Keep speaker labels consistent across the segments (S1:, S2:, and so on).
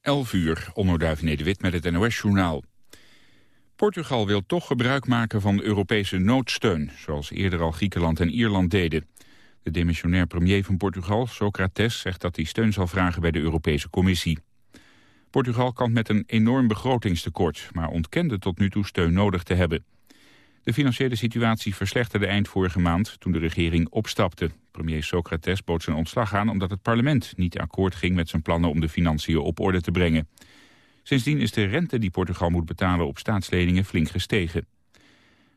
S1: 11 uur, onderduif Nederwit met het NOS-journaal. Portugal wil toch gebruik maken van Europese noodsteun... zoals eerder al Griekenland en Ierland deden. De demissionair premier van Portugal, Socrates, zegt dat hij steun zal vragen bij de Europese Commissie. Portugal kan met een enorm begrotingstekort... maar ontkende tot nu toe steun nodig te hebben. De financiële situatie verslechterde eind vorige maand toen de regering opstapte. Premier Socrates bood zijn ontslag aan omdat het parlement niet akkoord ging met zijn plannen om de financiën op orde te brengen. Sindsdien is de rente die Portugal moet betalen op staatsleningen flink gestegen.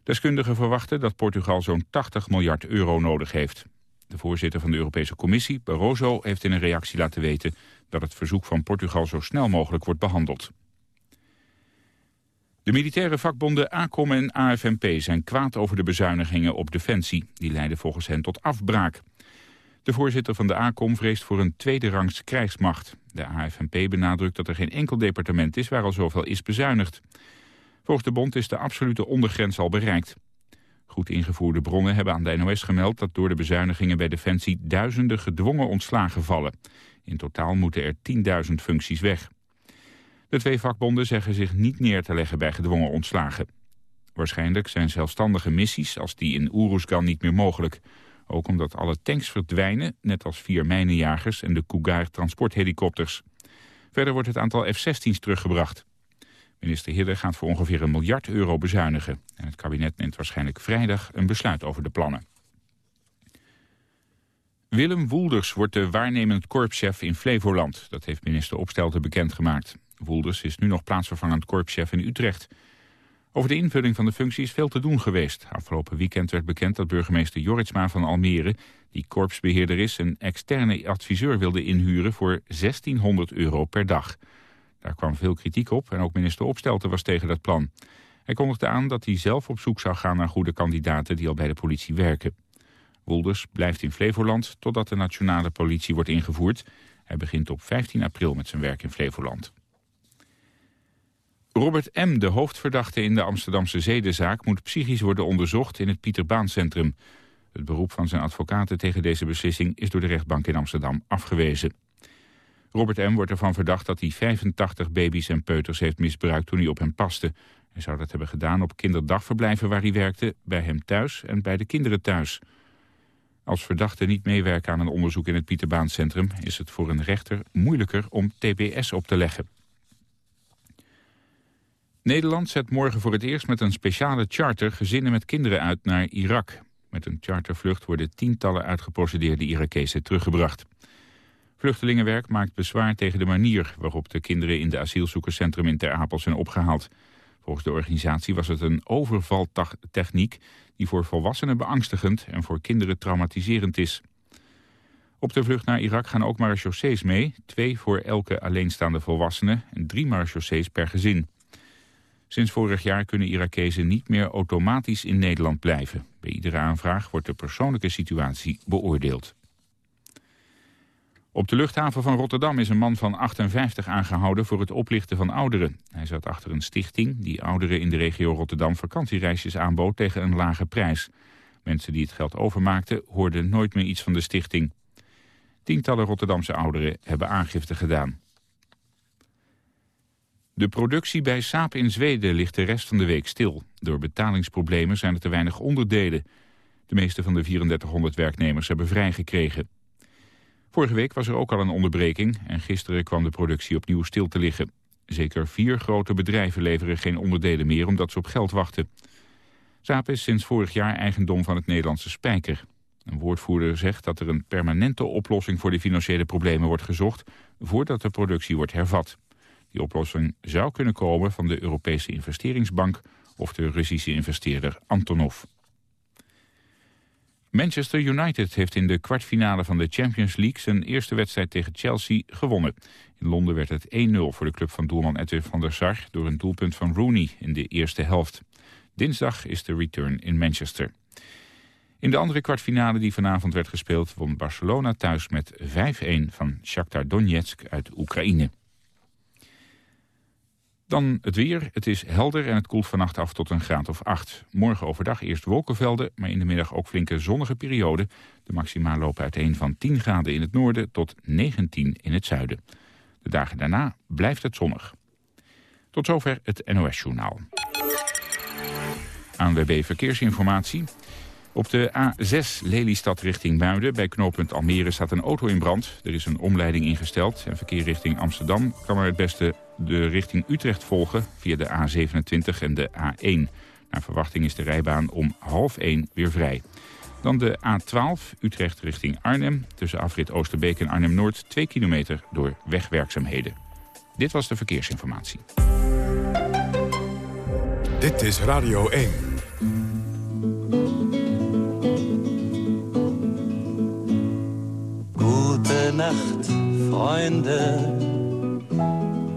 S1: Deskundigen verwachten dat Portugal zo'n 80 miljard euro nodig heeft. De voorzitter van de Europese Commissie, Barroso, heeft in een reactie laten weten dat het verzoek van Portugal zo snel mogelijk wordt behandeld. De militaire vakbonden ACOM en AFNP zijn kwaad over de bezuinigingen op defensie. Die leiden volgens hen tot afbraak. De voorzitter van de ACOM vreest voor een tweede rangs krijgsmacht. De AFNP benadrukt dat er geen enkel departement is waar al zoveel is bezuinigd. Volgens de bond is de absolute ondergrens al bereikt. Goed ingevoerde bronnen hebben aan de NOS gemeld dat door de bezuinigingen bij Defensie duizenden gedwongen ontslagen vallen. In totaal moeten er 10.000 functies weg. De twee vakbonden zeggen zich niet neer te leggen bij gedwongen ontslagen. Waarschijnlijk zijn zelfstandige missies als die in Oeroesgan niet meer mogelijk. Ook omdat alle tanks verdwijnen, net als vier mijnenjagers en de Cougar transporthelikopters. Verder wordt het aantal F-16's teruggebracht. Minister Hidde gaat voor ongeveer een miljard euro bezuinigen. En het kabinet neemt waarschijnlijk vrijdag een besluit over de plannen. Willem Woelders wordt de waarnemend korpschef in Flevoland. Dat heeft minister Opstelten bekendgemaakt. Woelders is nu nog plaatsvervangend korpschef in Utrecht. Over de invulling van de functie is veel te doen geweest. Afgelopen weekend werd bekend dat burgemeester Joritsma van Almere... die korpsbeheerder is, een externe adviseur wilde inhuren... voor 1600 euro per dag. Daar kwam veel kritiek op en ook minister Opstelten was tegen dat plan. Hij kondigde aan dat hij zelf op zoek zou gaan naar goede kandidaten... die al bij de politie werken. Woelders blijft in Flevoland totdat de nationale politie wordt ingevoerd. Hij begint op 15 april met zijn werk in Flevoland. Robert M., de hoofdverdachte in de Amsterdamse zedenzaak... moet psychisch worden onderzocht in het Pieterbaancentrum. Het beroep van zijn advocaten tegen deze beslissing... is door de rechtbank in Amsterdam afgewezen. Robert M. wordt ervan verdacht dat hij 85 baby's en peuters heeft misbruikt... toen hij op hem paste. Hij zou dat hebben gedaan op kinderdagverblijven waar hij werkte... bij hem thuis en bij de kinderen thuis. Als verdachten niet meewerken aan een onderzoek in het Pieterbaancentrum... is het voor een rechter moeilijker om TBS op te leggen. Nederland zet morgen voor het eerst met een speciale charter gezinnen met kinderen uit naar Irak. Met een chartervlucht worden tientallen uitgeprocedeerde Irakezen teruggebracht. Vluchtelingenwerk maakt bezwaar tegen de manier waarop de kinderen in de asielzoekerscentrum in Ter Apel zijn opgehaald. Volgens de organisatie was het een overvaltechniek die voor volwassenen beangstigend en voor kinderen traumatiserend is. Op de vlucht naar Irak gaan ook marechaussees mee, twee voor elke alleenstaande volwassene en drie marechaussees per gezin. Sinds vorig jaar kunnen Irakezen niet meer automatisch in Nederland blijven. Bij iedere aanvraag wordt de persoonlijke situatie beoordeeld. Op de luchthaven van Rotterdam is een man van 58 aangehouden voor het oplichten van ouderen. Hij zat achter een stichting die ouderen in de regio Rotterdam vakantiereisjes aanbood tegen een lage prijs. Mensen die het geld overmaakten hoorden nooit meer iets van de stichting. Tientallen Rotterdamse ouderen hebben aangifte gedaan. De productie bij Saab in Zweden ligt de rest van de week stil. Door betalingsproblemen zijn er te weinig onderdelen. De meeste van de 3400 werknemers hebben vrijgekregen. Vorige week was er ook al een onderbreking en gisteren kwam de productie opnieuw stil te liggen. Zeker vier grote bedrijven leveren geen onderdelen meer omdat ze op geld wachten. Saab is sinds vorig jaar eigendom van het Nederlandse Spijker. Een woordvoerder zegt dat er een permanente oplossing voor de financiële problemen wordt gezocht voordat de productie wordt hervat. Die oplossing zou kunnen komen van de Europese investeringsbank of de Russische investeerder Antonov. Manchester United heeft in de kwartfinale van de Champions League zijn eerste wedstrijd tegen Chelsea gewonnen. In Londen werd het 1-0 voor de club van doelman Edwin van der Sar door een doelpunt van Rooney in de eerste helft. Dinsdag is de return in Manchester. In de andere kwartfinale die vanavond werd gespeeld won Barcelona thuis met 5-1 van Shakhtar Donetsk uit Oekraïne. Dan het weer. Het is helder en het koelt vannacht af tot een graad of 8. Morgen overdag eerst wolkenvelden, maar in de middag ook flinke zonnige perioden. De maxima lopen uiteen van 10 graden in het noorden tot 19 in het zuiden. De dagen daarna blijft het zonnig. Tot zover het NOS-journaal. ANWB Verkeersinformatie. Op de A6 Lelystad richting Muiden bij knooppunt Almere staat een auto in brand. Er is een omleiding ingesteld en verkeer richting Amsterdam kan er het beste de richting Utrecht volgen via de A27 en de A1. Naar verwachting is de rijbaan om half 1 weer vrij. Dan de A12 Utrecht richting Arnhem. Tussen afrit Oosterbeek en Arnhem-Noord 2 kilometer door wegwerkzaamheden. Dit was de verkeersinformatie.
S2: Dit is Radio 1.
S3: Gute Nacht, Freunde.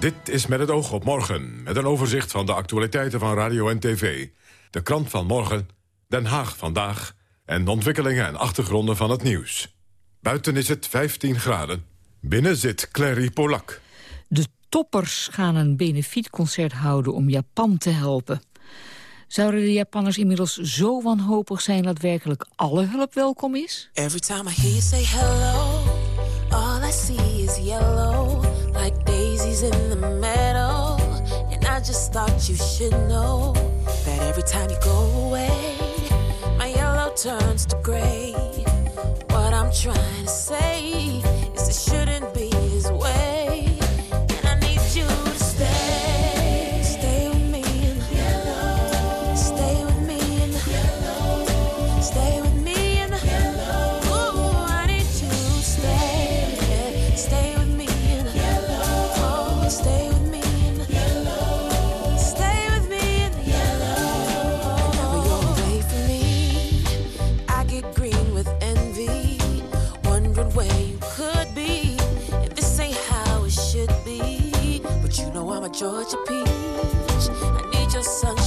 S2: Dit is met het oog op morgen, met een overzicht van de actualiteiten van radio en tv. De krant van morgen, Den Haag vandaag... en de ontwikkelingen en achtergronden van het nieuws. Buiten is het 15 graden. Binnen zit Clary Polak.
S4: De toppers gaan een benefietconcert houden om Japan te helpen. Zouden de Japanners inmiddels zo wanhopig zijn dat werkelijk alle hulp welkom is?
S5: Every time I hear you say hello, all I see is yellow. like in the meadow. And I just thought you should know that every time you go away, my yellow turns to gray. What I'm trying to say is it shouldn't be Georgia peach. I need your sunshine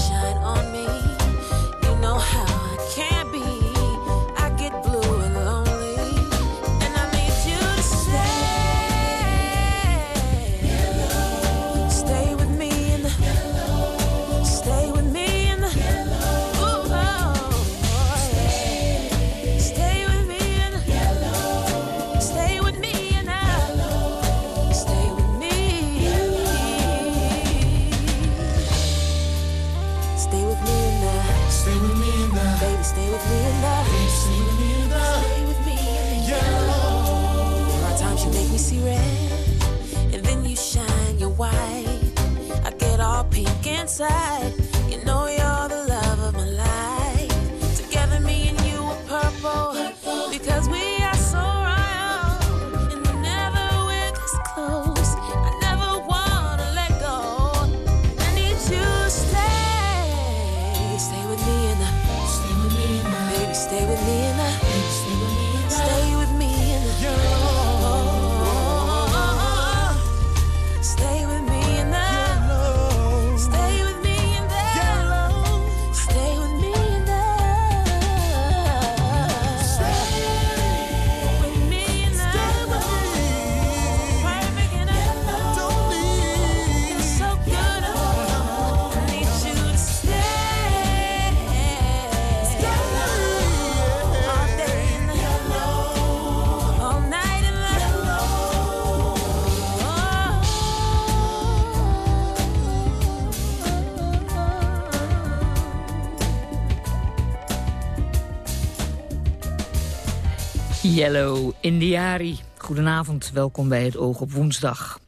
S5: Yellow
S4: Indiari. Goedenavond, welkom bij het Oog op Woensdag.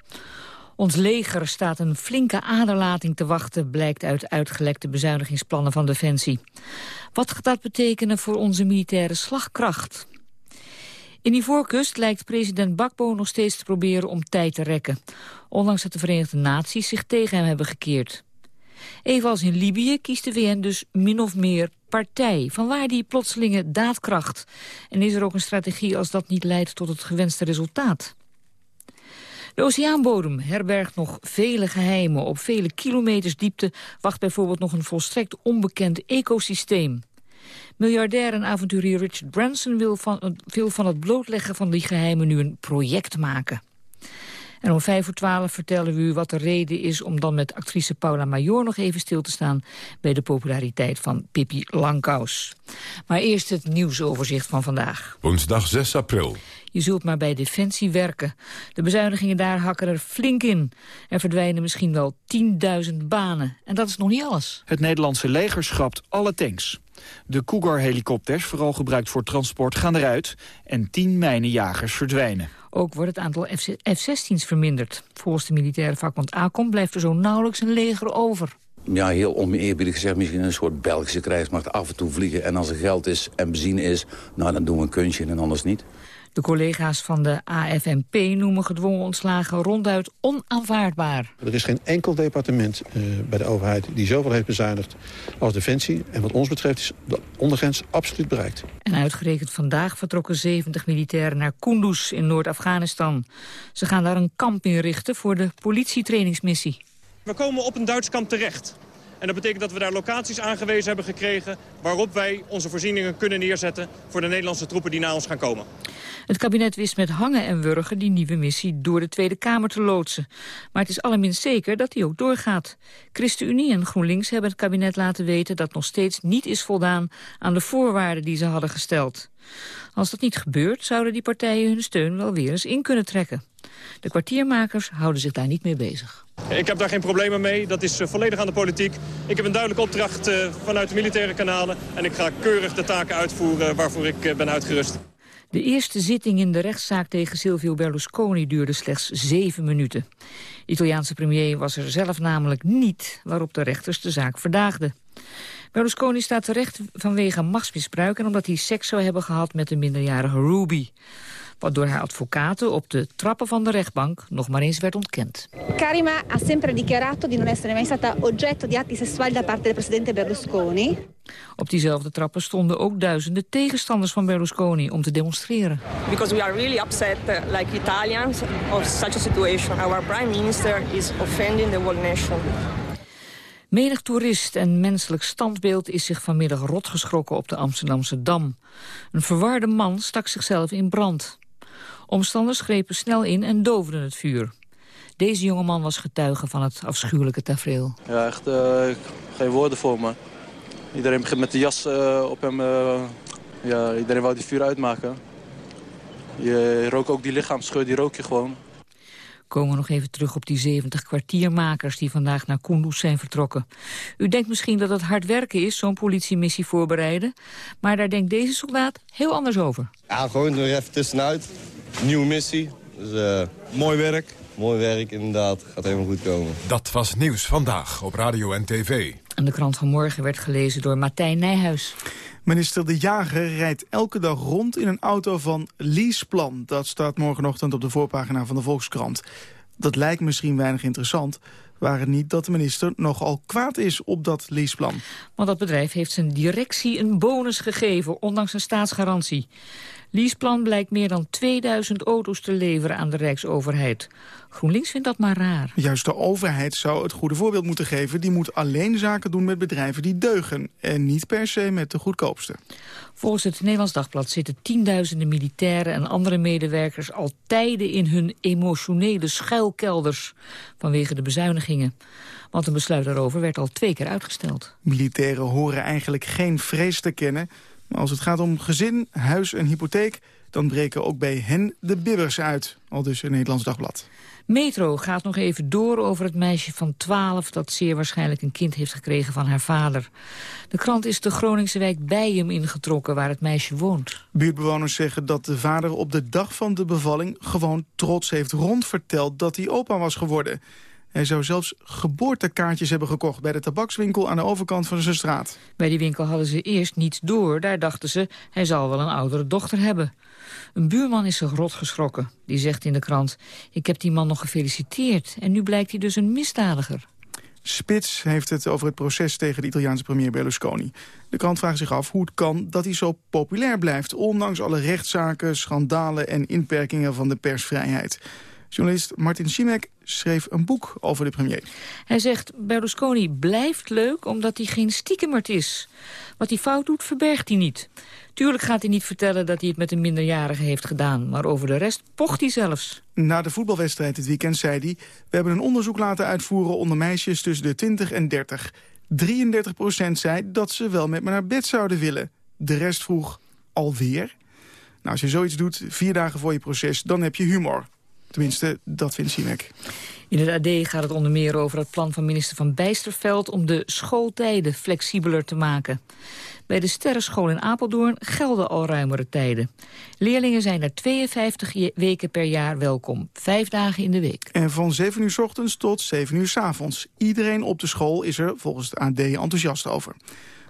S4: Ons leger staat een flinke aderlating te wachten... blijkt uit uitgelekte bezuinigingsplannen van Defensie. Wat gaat dat betekenen voor onze militaire slagkracht? In Ivoorkust lijkt president Bakbo nog steeds te proberen om tijd te rekken. Ondanks dat de Verenigde Naties zich tegen hem hebben gekeerd. Evenals in Libië kiest de VN dus min of meer partij. Vanwaar die plotselinge daadkracht? En is er ook een strategie als dat niet leidt tot het gewenste resultaat? De oceaanbodem herbergt nog vele geheimen. Op vele kilometers diepte wacht bijvoorbeeld nog een volstrekt onbekend ecosysteem. Miljardair en avonturier Richard Branson wil van, wil van het blootleggen van die geheimen nu een project maken. En om vijf voor twaalf vertellen we u wat de reden is... om dan met actrice Paula Major nog even stil te staan... bij de populariteit van Pippi Langkous. Maar eerst het nieuwsoverzicht van vandaag.
S2: Woensdag 6 april.
S4: Je zult maar bij Defensie werken. De bezuinigingen daar hakken er flink in. Er verdwijnen misschien wel 10.000 banen. En dat is nog niet alles.
S6: Het Nederlandse leger schrapt alle tanks. De Cougar-helikopters, vooral gebruikt voor transport, gaan eruit... en tien mijnenjagers verdwijnen.
S4: Ook wordt het aantal F-16's verminderd. Volgens de militaire vakbond ACOM blijft er zo nauwelijks een leger over.
S7: Ja, heel oneerbiedig gezegd, misschien een soort Belgische krijgsmacht af en toe vliegen. En als er geld is en benzine is, nou dan doen we een kunstje en anders niet.
S4: De collega's van de AFNP noemen gedwongen ontslagen ronduit onaanvaardbaar.
S8: Er is geen enkel departement uh, bij de overheid die zoveel heeft bezuinigd als Defensie. En wat ons betreft is de ondergrens absoluut bereikt.
S4: En uitgerekend vandaag vertrokken 70 militairen naar Kunduz in Noord-Afghanistan. Ze gaan daar een kamp inrichten voor de politietrainingsmissie.
S9: We komen op een Duits kamp terecht. En dat betekent dat we daar locaties aangewezen hebben gekregen... waarop wij onze voorzieningen kunnen neerzetten... voor de Nederlandse troepen die naar ons gaan komen.
S4: Het kabinet wist met hangen en wurgen die nieuwe missie door de Tweede Kamer te loodsen. Maar het is allerminst zeker dat die ook doorgaat. ChristenUnie en GroenLinks hebben het kabinet laten weten... dat nog steeds niet is voldaan aan de voorwaarden die ze hadden gesteld. Als dat niet gebeurt, zouden die partijen hun steun wel weer eens in kunnen trekken. De kwartiermakers houden zich daar niet mee bezig.
S9: Ik heb daar geen problemen mee. Dat is volledig aan de politiek. Ik heb een duidelijke opdracht vanuit de militaire kanalen. En ik ga keurig de taken uitvoeren waarvoor ik ben uitgerust.
S4: De eerste zitting in de rechtszaak tegen Silvio Berlusconi duurde slechts zeven minuten. De Italiaanse premier was er zelf namelijk niet, waarop de rechters de zaak verdaagden. Berlusconi staat terecht vanwege machtsmisbruik... en omdat hij seks zou hebben gehad met de minderjarige Ruby. Wat door haar advocaten op de trappen van de rechtbank nog maar eens werd ontkend.
S10: Karima ha sempre dichiarato di non essere mai stata oggetto di atti sessuali da parte del presidente Berlusconi.
S4: Op diezelfde trappen stonden ook duizenden tegenstanders van Berlusconi om te demonstreren.
S11: Because we are really upset, uh, like Italians, of such a situation. Our prime minister is offending the whole nation.
S4: Menig toerist en menselijk standbeeld is zich vanmiddag rotgeschrokken op de Amsterdamse Dam. Een verwarde man stak zichzelf in brand. Omstanders grepen snel in en doofden het vuur. Deze jongeman was getuige van het afschuwelijke tafereel.
S12: Ja, echt uh, geen woorden voor me. Iedereen begint met de jas uh, op hem. Uh, ja, iedereen wou die vuur uitmaken. Je rook ook die lichaamsgeur, die rook je gewoon.
S4: Komen we nog even terug op die 70 kwartiermakers die vandaag naar Kunduz zijn vertrokken. U denkt misschien dat het hard werken is, zo'n politiemissie voorbereiden. Maar daar denkt deze soldaat heel anders over.
S13: Ja, gewoon er even tussenuit. Nieuwe missie. Dus uh, mooi werk. Mooi werk, inderdaad. Gaat helemaal goed komen.
S2: Dat was Nieuws Vandaag op Radio en TV.
S4: En de krant van morgen werd gelezen door Martijn Nijhuis.
S14: Minister De Jager rijdt elke dag rond in een auto van Leaseplan. Dat staat morgenochtend op de voorpagina van de Volkskrant. Dat lijkt misschien weinig interessant, waar het niet dat de minister nogal kwaad is op dat leaseplan.
S4: Want dat bedrijf heeft zijn directie een bonus gegeven, ondanks een staatsgarantie. Leaseplan blijkt meer dan 2000 auto's te leveren aan de Rijksoverheid. GroenLinks vindt dat maar raar.
S14: Juist de overheid zou het goede voorbeeld moeten geven. Die moet alleen zaken doen met bedrijven die deugen. En niet per se met de goedkoopste.
S4: Volgens het Nederlands Dagblad zitten tienduizenden militairen en andere medewerkers al tijden in hun emotionele schuilkelders vanwege de bezuinigingen. Want een besluit daarover werd al twee keer uitgesteld.
S14: Militairen horen eigenlijk geen vrees te kennen. Maar als het gaat om gezin, huis en hypotheek... dan breken ook bij hen de bibbers uit, al dus een Nederlands Dagblad.
S4: Metro gaat nog even door over het meisje van 12... dat zeer waarschijnlijk een kind heeft gekregen van haar vader. De krant is de Groningse wijk Bijem ingetrokken waar het meisje woont.
S14: Buurtbewoners zeggen dat de vader op de dag van de bevalling... gewoon trots heeft rondverteld dat hij opa was geworden. Hij zou zelfs geboortekaartjes hebben gekocht... bij de tabakswinkel aan de overkant van zijn straat.
S4: Bij die winkel hadden ze eerst niets door. Daar dachten ze, hij zal wel een oudere dochter hebben. Een buurman is zich rot geschrokken. Die zegt in de krant, ik heb die man nog gefeliciteerd... en nu blijkt hij dus een misdadiger.
S14: Spits heeft het over het proces tegen de Italiaanse premier Berlusconi. De krant vraagt zich af hoe het kan dat hij zo populair blijft... ondanks alle rechtszaken, schandalen en inperkingen van de persvrijheid. Journalist Martin Schimek schreef een boek over de premier.
S4: Hij zegt, Berlusconi blijft leuk omdat hij geen stiekemert is. Wat hij fout doet, verbergt hij niet. Tuurlijk gaat hij niet vertellen dat hij het met een minderjarige heeft gedaan... maar over de rest pocht hij zelfs.
S14: Na de voetbalwedstrijd dit weekend zei hij... we hebben een onderzoek laten uitvoeren onder meisjes tussen de 20 en 30. 33 procent zei dat ze wel met me naar bed zouden willen. De rest vroeg, alweer? Nou, als je zoiets doet, vier dagen voor je proces, dan heb je humor. Tenminste, dat vindt Simek.
S4: In het AD gaat het onder meer over het plan van minister Van Bijsterveld... om de schooltijden flexibeler te maken. Bij de Sterrenschool in Apeldoorn gelden al ruimere tijden. Leerlingen zijn er 52 weken per jaar welkom. Vijf dagen in de week.
S14: En van 7 uur s ochtends tot 7 uur s avonds. Iedereen op de school is er volgens het AD enthousiast over.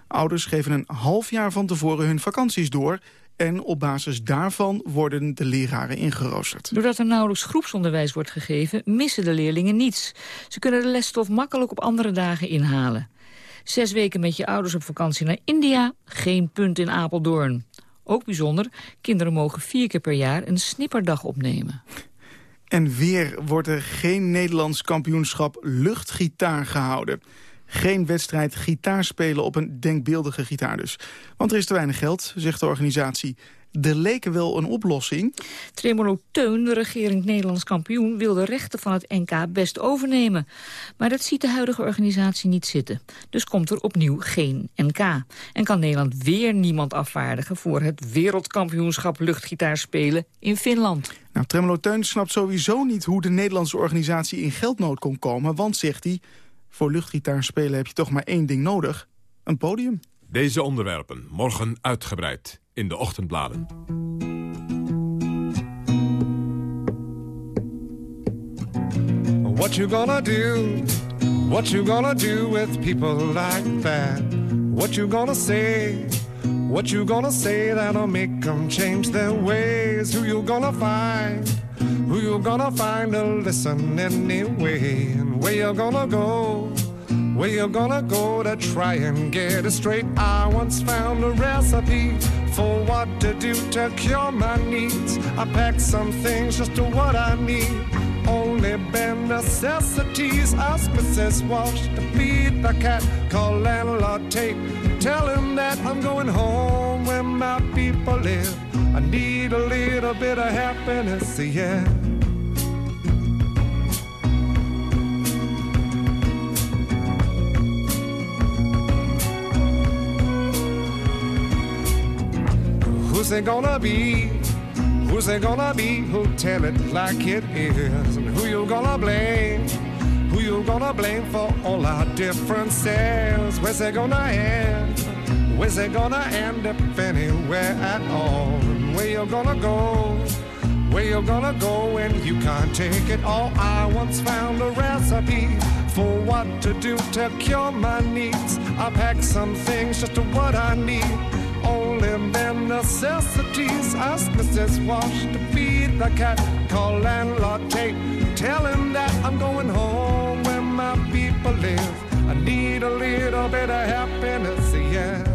S14: Ouders geven een half jaar van tevoren hun vakanties door... En op basis daarvan worden de leraren ingeroosterd.
S4: Doordat er nauwelijks groepsonderwijs wordt gegeven, missen de leerlingen niets. Ze kunnen de lesstof makkelijk op andere dagen inhalen. Zes weken met je ouders op vakantie naar India, geen punt in Apeldoorn. Ook bijzonder, kinderen mogen vier keer per jaar een snipperdag opnemen.
S14: En weer wordt er geen Nederlands kampioenschap luchtgitaar gehouden. Geen wedstrijd gitaar spelen op een denkbeeldige gitaar dus. Want er is te weinig geld, zegt de organisatie. Er leken wel een oplossing.
S4: Tremolo Teun, de regering Nederlands kampioen... wil de rechten van het NK best overnemen. Maar dat ziet de huidige organisatie niet zitten. Dus komt er opnieuw geen NK. En kan Nederland weer niemand afvaardigen... voor het wereldkampioenschap luchtgitaar spelen in Finland.
S14: Nou, Tremolo Teun snapt sowieso niet hoe de Nederlandse organisatie in geldnood kon komen. Want, zegt hij, voor luchtgitaar spelen heb je toch maar één ding nodig. Een podium.
S2: Deze onderwerpen morgen uitgebreid in de ochtendbladen.
S15: What you gonna do? What you gonna do with people like that? What you gonna say? What you gonna say that'll make them change their ways? Who you gonna find? Who you gonna find to listen anyway? And where you gonna go? Where you gonna go to try and get it straight? I once found a recipe for what to do to cure my needs. I packed some things just to what I need. Only bare necessities. Ask Mrs. Walsh to feed the cat. Call landlord tape. Tell him that I'm going home where my people live. I need a little bit of happiness, yeah. Who's it gonna be? Who's it gonna be who'll tell it like it is? And who you gonna blame? Who you gonna blame for all our differences? Where's it gonna end? Where's it gonna end if anywhere at all? And where you're gonna go? Where you're gonna go when you can't take it all? I once found a recipe for what to do to cure my needs. I packed some things just to what I need only bare necessities. Ask Mrs. Wash to feed the cat. Call landlord Tate. Tell him that I'm going home where my people live. I need a little bit of happiness, yeah.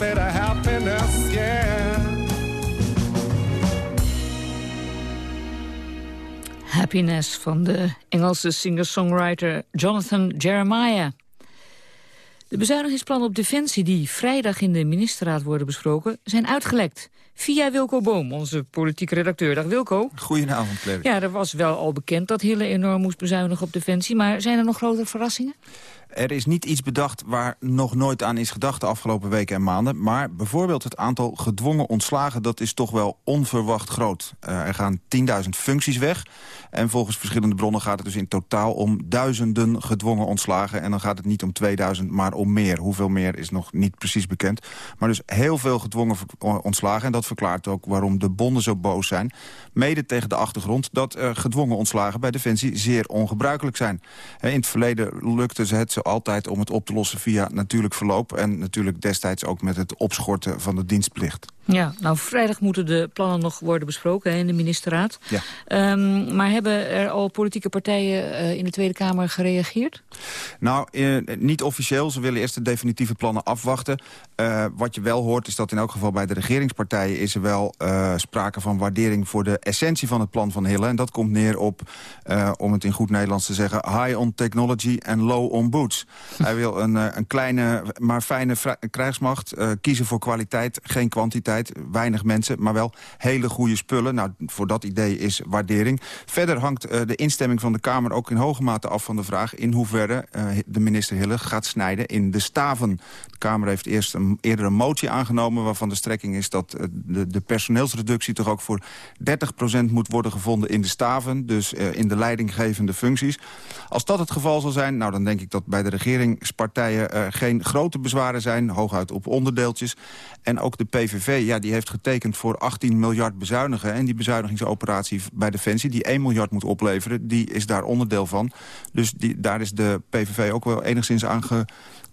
S15: bit of happiness, yeah.
S4: Happiness van de Engelse singer-songwriter Jonathan Jeremiah. De bezuinigingsplannen op Defensie die vrijdag in de ministerraad worden besproken... zijn uitgelekt. Via Wilco Boom, onze politieke redacteur. Dag Wilco.
S16: Goedenavond, Clary.
S4: Ja, er was wel al bekend dat Hille enorm moest bezuinigen op Defensie. Maar zijn er nog grotere verrassingen?
S16: Er is niet iets bedacht waar nog nooit aan is gedacht de afgelopen weken en maanden. Maar bijvoorbeeld het aantal gedwongen ontslagen, dat is toch wel onverwacht groot. Uh, er gaan 10.000 functies weg. En volgens verschillende bronnen gaat het dus in totaal om duizenden gedwongen ontslagen. En dan gaat het niet om 2000, maar om meer. Hoeveel meer is nog niet precies bekend. Maar dus heel veel gedwongen ontslagen. En dat verklaart ook waarom de bonden zo boos zijn. Mede tegen de achtergrond dat gedwongen ontslagen bij Defensie zeer ongebruikelijk zijn. In het verleden lukte ze het altijd om het op te lossen via natuurlijk verloop... en natuurlijk destijds ook met het opschorten van de dienstplicht.
S4: Ja, nou vrijdag moeten de plannen nog worden besproken hè, in de ministerraad.
S16: Ja.
S4: Um, maar hebben er al politieke partijen uh, in de Tweede Kamer gereageerd?
S16: Nou, uh, niet officieel. Ze willen eerst de definitieve plannen afwachten. Uh, wat je wel hoort is dat in elk geval bij de regeringspartijen... is er wel sprake van waardering voor de essentie van het plan van Hille. En dat komt neer op, om het in goed Nederlands te zeggen... high on technology en low on boots. Hij wil een, een kleine, maar fijne krijgsmacht. kiezen voor kwaliteit, geen kwantiteit weinig mensen, maar wel hele goede spullen. Nou, voor dat idee is waardering. Verder hangt uh, de instemming van de Kamer ook in hoge mate af van de vraag... in hoeverre uh, de minister Hille gaat snijden in de staven. De Kamer heeft eerst een, eerder een motie aangenomen... waarvan de strekking is dat uh, de, de, personeelsreductie toch ook voor 30% moet worden gevonden in de staven. Dus in de leidinggevende functies. Als dat het geval zal zijn, nou, dan denk ik dat bij de regeringspartijen... geen grote bezwaren zijn, hooguit op onderdeeltjes. En ook de PVV ja, die heeft getekend voor 18 miljard bezuinigen. En die bezuinigingsoperatie bij Defensie, die 1 miljard moet opleveren... die is daar onderdeel van. Dus die, daar is de PVV ook wel enigszins aan ge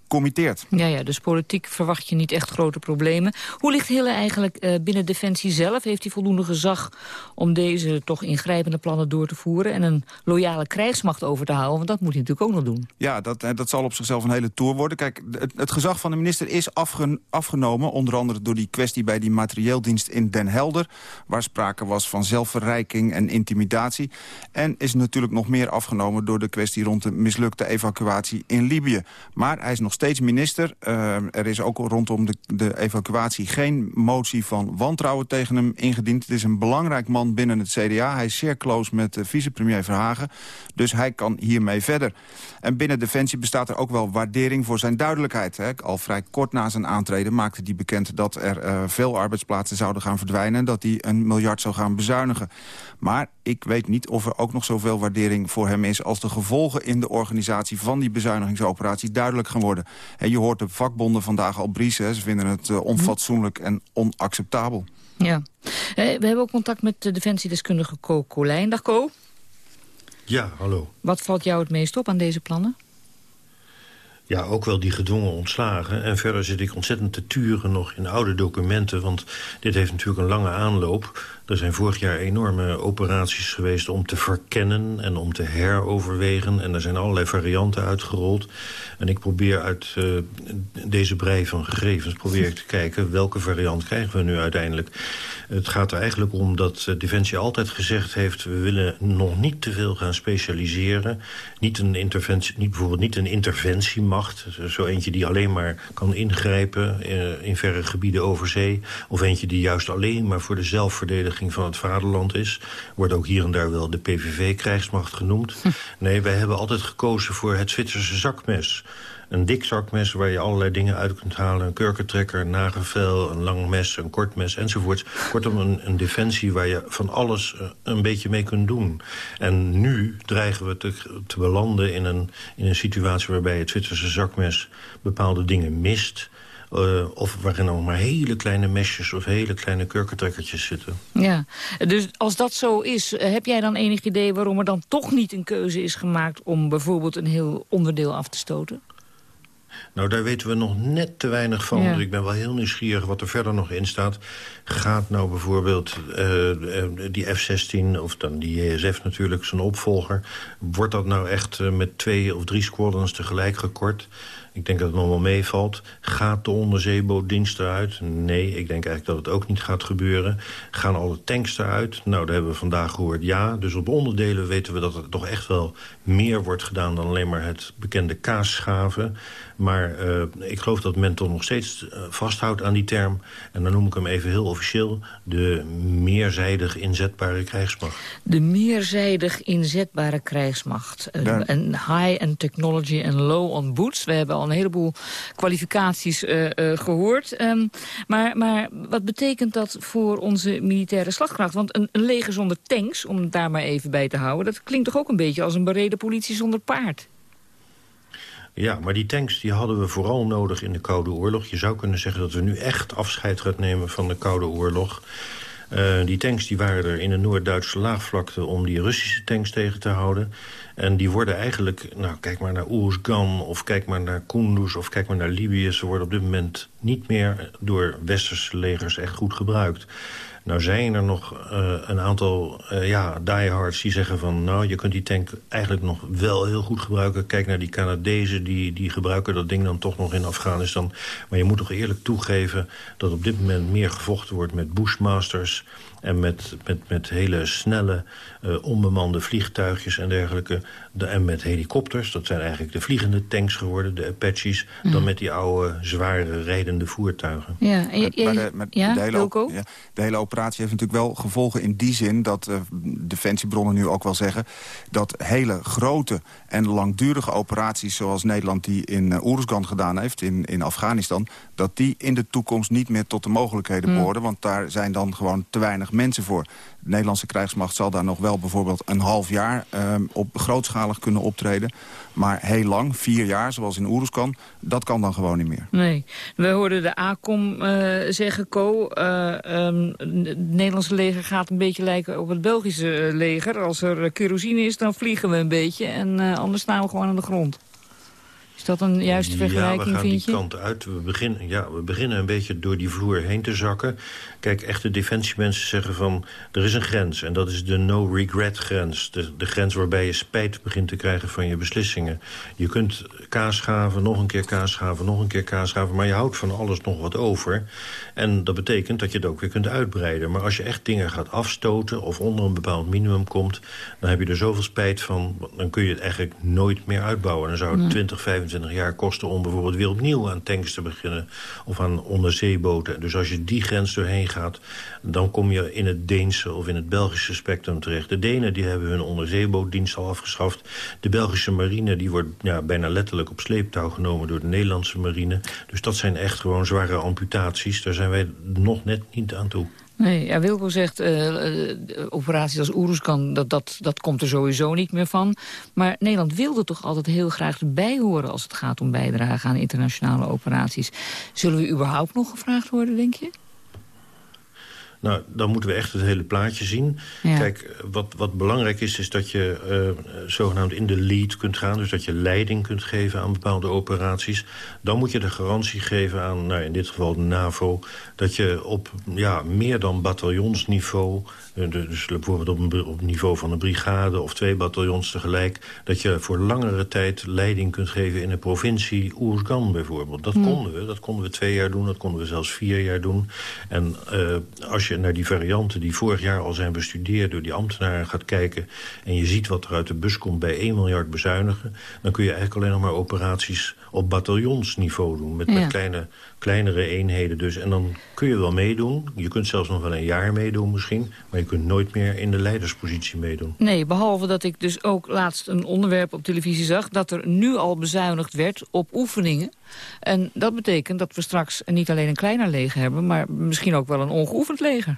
S16: committeert.
S4: Ja, ja, dus politiek verwacht je niet echt grote problemen. Hoe ligt Hille eigenlijk uh, binnen Defensie zelf? Heeft hij voldoende gezag om deze toch ingrijpende plannen door te voeren... en een loyale krijgsmacht over te houden? Want dat moet hij natuurlijk ook nog doen.
S16: Ja, dat, eh, dat zal op zichzelf een hele tour worden. Kijk, het, het gezag van de minister is afgen, afgenomen... onder andere door die kwestie bij die materieeldienst in Den Helder... waar sprake was van zelfverrijking en intimidatie. En is natuurlijk nog meer afgenomen door de kwestie... rond de mislukte evacuatie in Libië. Maar hij is nog steeds minister. Uh, er is ook rondom de, de, evacuatie geen motie van wantrouwen tegen hem ingediend. Het is een belangrijk man binnen het CDA. Hij is zeer close met uh, vicepremier Verhagen. Dus hij kan hiermee verder. En binnen Defensie bestaat er ook wel waardering voor zijn duidelijkheid. Hè. Al vrij kort na zijn aantreden maakte hij bekend dat er uh, veel arbeidsplaatsen zouden gaan verdwijnen... en dat hij een miljard zou gaan bezuinigen. Maar ik weet niet of er ook nog zoveel waardering voor hem is... als de gevolgen in de organisatie van die bezuinigingsoperatie duidelijk gaan worden. En je hoort de vakbonden vandaag al briesen. Ze vinden het uh, onfatsoenlijk en onacceptabel.
S4: Ja. we hebben ook contact met de defensiedeskundige Co Colijn. Dag Co.
S17: Ja, hallo.
S4: Wat valt jou het meest op aan deze plannen?
S17: Ja, ook wel die gedwongen ontslagen. En verder zit ik ontzettend te turen nog in oude documenten... want dit heeft natuurlijk een lange aanloop. Er zijn vorig jaar enorme operaties geweest om te verkennen... en om te heroverwegen. En er zijn allerlei varianten uitgerold. En ik probeer uit uh, deze brei van gegevens probeer ik te kijken... welke variant krijgen we nu uiteindelijk. Het gaat er eigenlijk om dat Defensie altijd gezegd heeft... we willen nog niet te veel gaan specialiseren. Niet, een interventie, niet bijvoorbeeld niet een interventiemacht. Zo eentje die alleen maar kan ingrijpen uh, in verre gebieden over zee. Of eentje die juist alleen maar voor de zelfverdediging van het vaderland is. Wordt ook hier en daar wel de PVV-krijgsmacht genoemd. Hm. Nee, wij hebben altijd gekozen voor het Zwitserse zakmes een dik zakmes waar je allerlei dingen uit kunt halen. Een kurkentrekker, een nagelvel, een lang mes, een kort mes enzovoort. Kortom, een, een defensie waar je van alles uh, een beetje mee kunt doen. En nu dreigen we te, te belanden in een, in een situatie waarbij het Zwitserse zakmes bepaalde dingen mist... Uh, of waarin nog maar hele kleine mesjes of hele kleine kurkentrekkertjes zitten.
S4: Ja, dus als dat zo is, heb jij dan enig idee waarom er dan toch niet een keuze is gemaakt... om bijvoorbeeld een heel onderdeel af te stoten?
S17: Nou, daar weten we nog net te weinig van.
S4: Ja.
S17: Dus ik ben wel heel nieuwsgierig wat er verder nog in staat. Gaat nou bijvoorbeeld uh, die F-16, of dan die JSF natuurlijk, zijn opvolger... wordt dat nou echt met twee of drie squadrons tegelijk gekort? Ik denk dat het nog wel meevalt. Gaat de onderzeebootdienst eruit? Nee, ik denk eigenlijk dat het ook niet gaat gebeuren. Gaan alle tanks eruit? Nou, daar hebben we vandaag gehoord ja. Dus op onderdelen weten we dat er toch echt wel meer wordt gedaan... dan alleen maar het bekende kaasschaven. Maar uh, ik geloof dat men toch nog steeds uh, vasthoudt aan die term. En dan noem ik hem even heel officieel. De meerzijdig inzetbare krijgsmacht.
S4: De meerzijdig inzetbare krijgsmacht.
S17: Ja.
S4: Een high on technology en low on boots. We hebben al een heleboel kwalificaties gehoord. Um, maar, maar wat betekent dat voor onze militaire slagkracht? Want een, een leger zonder tanks, om het daar maar even bij te houden... dat klinkt toch ook een beetje als een bereden politie zonder paard?
S17: Ja, maar die tanks die hadden we vooral nodig in de Koude Oorlog. Je zou kunnen zeggen dat we nu echt afscheid gaan nemen van de Koude Oorlog. Uh, die tanks die waren er in de Noord-Duitse laagvlakte... om die Russische tanks tegen te houden. En die worden eigenlijk, nou kijk maar naar Oeruzgan... of kijk maar naar Kunduz of kijk maar naar Libië. Ze worden op dit moment niet meer door westerse legers echt goed gebruikt. Nou zijn er nog uh, een aantal uh, ja, diehards die zeggen van... nou, je kunt die tank eigenlijk nog wel heel goed gebruiken. Kijk naar die Canadezen, die, die gebruiken dat ding dan toch nog in Afghanistan. Maar je moet toch eerlijk toegeven dat op dit moment meer gevochten wordt met Bushmasters... en met, met, met hele snelle, uh, onbemande vliegtuigjes en dergelijke. De, en met helikopters, dat zijn eigenlijk de vliegende tanks geworden, de Apaches... Mm. dan met die oude, zware, rijdende voertuigen.
S4: Ja, en
S16: Maar de, met
S4: ja,
S16: de, hele, ja, de hele operatie heeft natuurlijk wel gevolgen in die zin... dat uh, defensiebronnen nu ook wel zeggen... dat hele grote en langdurige operaties zoals Nederland die in uh, Oeruzgan gedaan heeft... In, in Afghanistan, dat die in de toekomst niet meer tot de mogelijkheden
S4: Mm.
S16: behoorden. Want daar zijn dan gewoon te weinig mensen voor. De Nederlandse krijgsmacht zal daar nog wel bijvoorbeeld een half jaar... Uh, op grootschalig kunnen optreden. Maar heel lang, vier jaar, zoals in Oeruzgan, dat kan dan gewoon niet meer.
S4: Nee. We hoorden de ACOM uh, zeggen, Co. Uh, het Nederlandse leger gaat een beetje lijken op het Belgische leger. Als er kerosine is, dan vliegen we een beetje. En anders staan we gewoon aan de grond. Dat een juiste vergelijking,
S17: ja, we gaan
S4: vind
S17: die
S4: je?
S17: kant uit. We beginnen, ja, we beginnen een beetje door die vloer heen te zakken. Kijk, echte defensiemensen zeggen van... er is een grens en dat is de no-regret grens. De, de grens waarbij je spijt begint te krijgen van je beslissingen. Je kunt kaas gaven, nog een keer kaas gaven, nog een keer kaas gaven... maar je houdt van alles nog wat over. En dat betekent dat je het ook weer kunt uitbreiden. Maar als je echt dingen gaat afstoten of onder een bepaald minimum komt... dan heb je er zoveel spijt van, dan kun je het eigenlijk nooit meer uitbouwen. Dan zou het
S4: Nee.
S17: 20, 25 jaar kosten om bijvoorbeeld weer opnieuw aan tanks te beginnen... of aan onderzeeboten. Dus als je die grens doorheen gaat, dan kom je in het Deense of in het Belgische spectrum terecht. De Denen die hebben hun onderzeebootdienst al afgeschaft. De Belgische marine die wordt ja, bijna letterlijk op sleeptouw genomen door de Nederlandse marine. Dus dat zijn echt gewoon zware amputaties. Daar zijn wij nog net niet aan toe.
S4: Nee, ja, Wilco zegt, eh, eh, operaties als Oeruzkan, dat, dat, dat komt er sowieso niet meer van. Maar Nederland wilde toch altijd heel graag erbij horen... als het gaat om bijdrage aan internationale operaties. Zullen we überhaupt nog gevraagd worden, denk je?
S17: Nou, dan moeten we echt het hele plaatje zien.
S4: Ja.
S17: Kijk, wat, wat belangrijk is, is dat je uh, zogenaamd in de lead kunt gaan. Dus dat je leiding kunt geven aan bepaalde operaties. Dan moet je de garantie geven aan, nou, in dit geval de NAVO... dat je op ja, meer dan bataljonsniveau... Uh, dus bijvoorbeeld op, een, op niveau van een brigade of twee bataljons tegelijk... dat je voor langere tijd leiding kunt geven in een provincie Oersgan bijvoorbeeld. Dat
S4: Hmm.
S17: konden we. Dat konden we twee jaar doen, dat konden we zelfs vier jaar doen. En uh, als je naar die varianten die vorig jaar al zijn bestudeerd... door die ambtenaren gaat kijken... en je ziet wat er uit de bus komt bij 1 miljard bezuinigen... dan kun je eigenlijk alleen nog maar operaties op bataljonsniveau doen. Met,
S4: Ja.
S17: met kleine, kleinere eenheden dus. En dan kun je wel meedoen. Je kunt zelfs nog wel een jaar meedoen misschien. Maar je kunt nooit meer in de leiderspositie meedoen.
S4: Nee, behalve dat ik dus ook laatst een onderwerp op televisie zag... dat er nu al bezuinigd werd op oefeningen. En dat betekent dat we straks niet alleen een kleiner leger hebben... maar misschien ook wel een ongeoefend leger.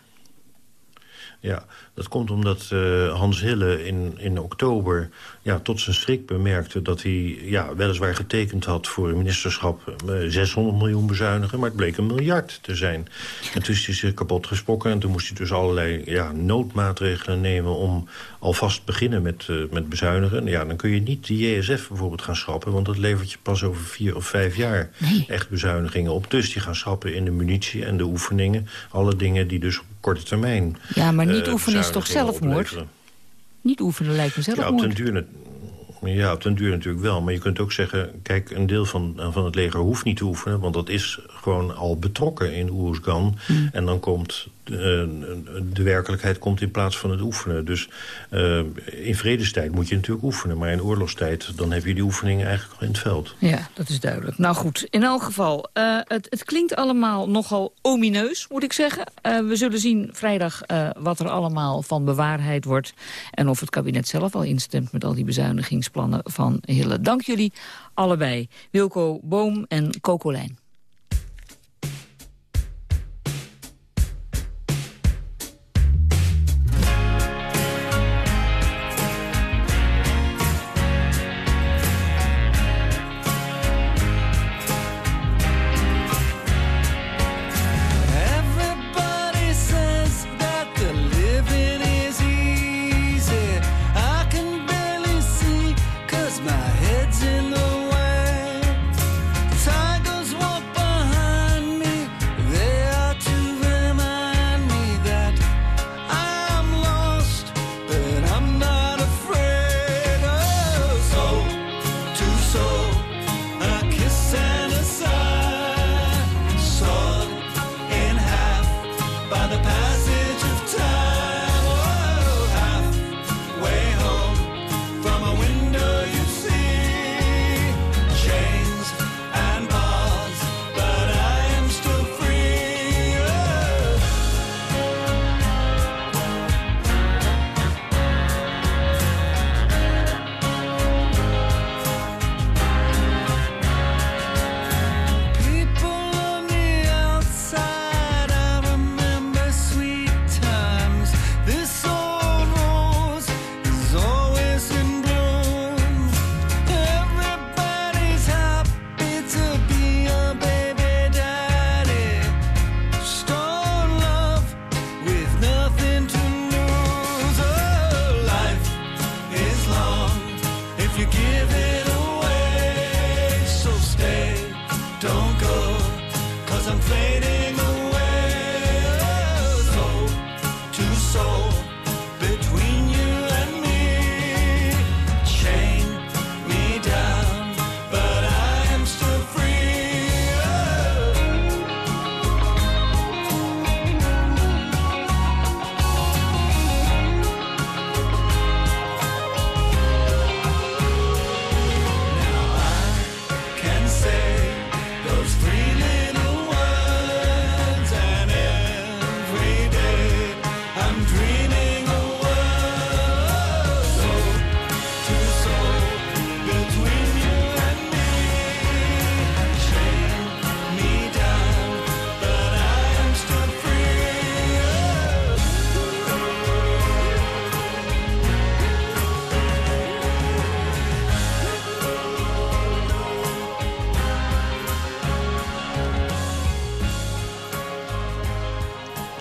S17: Ja, dat komt omdat uh, Hans Hille in, in oktober ja, tot zijn schrik bemerkte... dat hij ja, weliswaar getekend had voor een ministerschap uh, 600 miljoen bezuinigen... maar het bleek een miljard te zijn. En toen is hij zich kapot gesproken en toen moest hij dus allerlei ja, noodmaatregelen nemen... om alvast beginnen met, uh, met bezuinigen. Ja, dan kun je niet de JSF bijvoorbeeld gaan schrappen... want dat levert je pas over vier of vijf jaar
S4: nee.
S17: echt bezuinigingen op. Dus die gaan schrappen in de munitie en de oefeningen. Alle dingen die dus korte termijn...
S4: Ja, maar niet
S17: uh,
S4: oefenen is toch zelfmoord?
S17: Opleveren.
S4: Niet oefenen lijkt me
S17: Ja,
S4: zelfmoord.
S17: op den duur, ja, op den duur natuurlijk wel. Maar je kunt ook zeggen, kijk, een deel van, van het leger hoeft niet te oefenen... want dat is gewoon al betrokken in Oeruzgan.
S4: Hmm.
S17: En dan komt de werkelijkheid komt in plaats van het oefenen. Dus uh, in vredestijd moet je natuurlijk oefenen. Maar in oorlogstijd dan heb je die oefeningen eigenlijk al in het veld.
S18: Ja, dat is duidelijk. Nou goed, in elk geval. Uh, het, het, klinkt allemaal nogal omineus, moet ik zeggen. Uh, we zullen zien vrijdag wat er allemaal van bewaarheid wordt. En of het kabinet zelf al instemt met al die bezuinigingsplannen van Hille. Dank jullie allebei. Wilco Boom en Coco Lijn.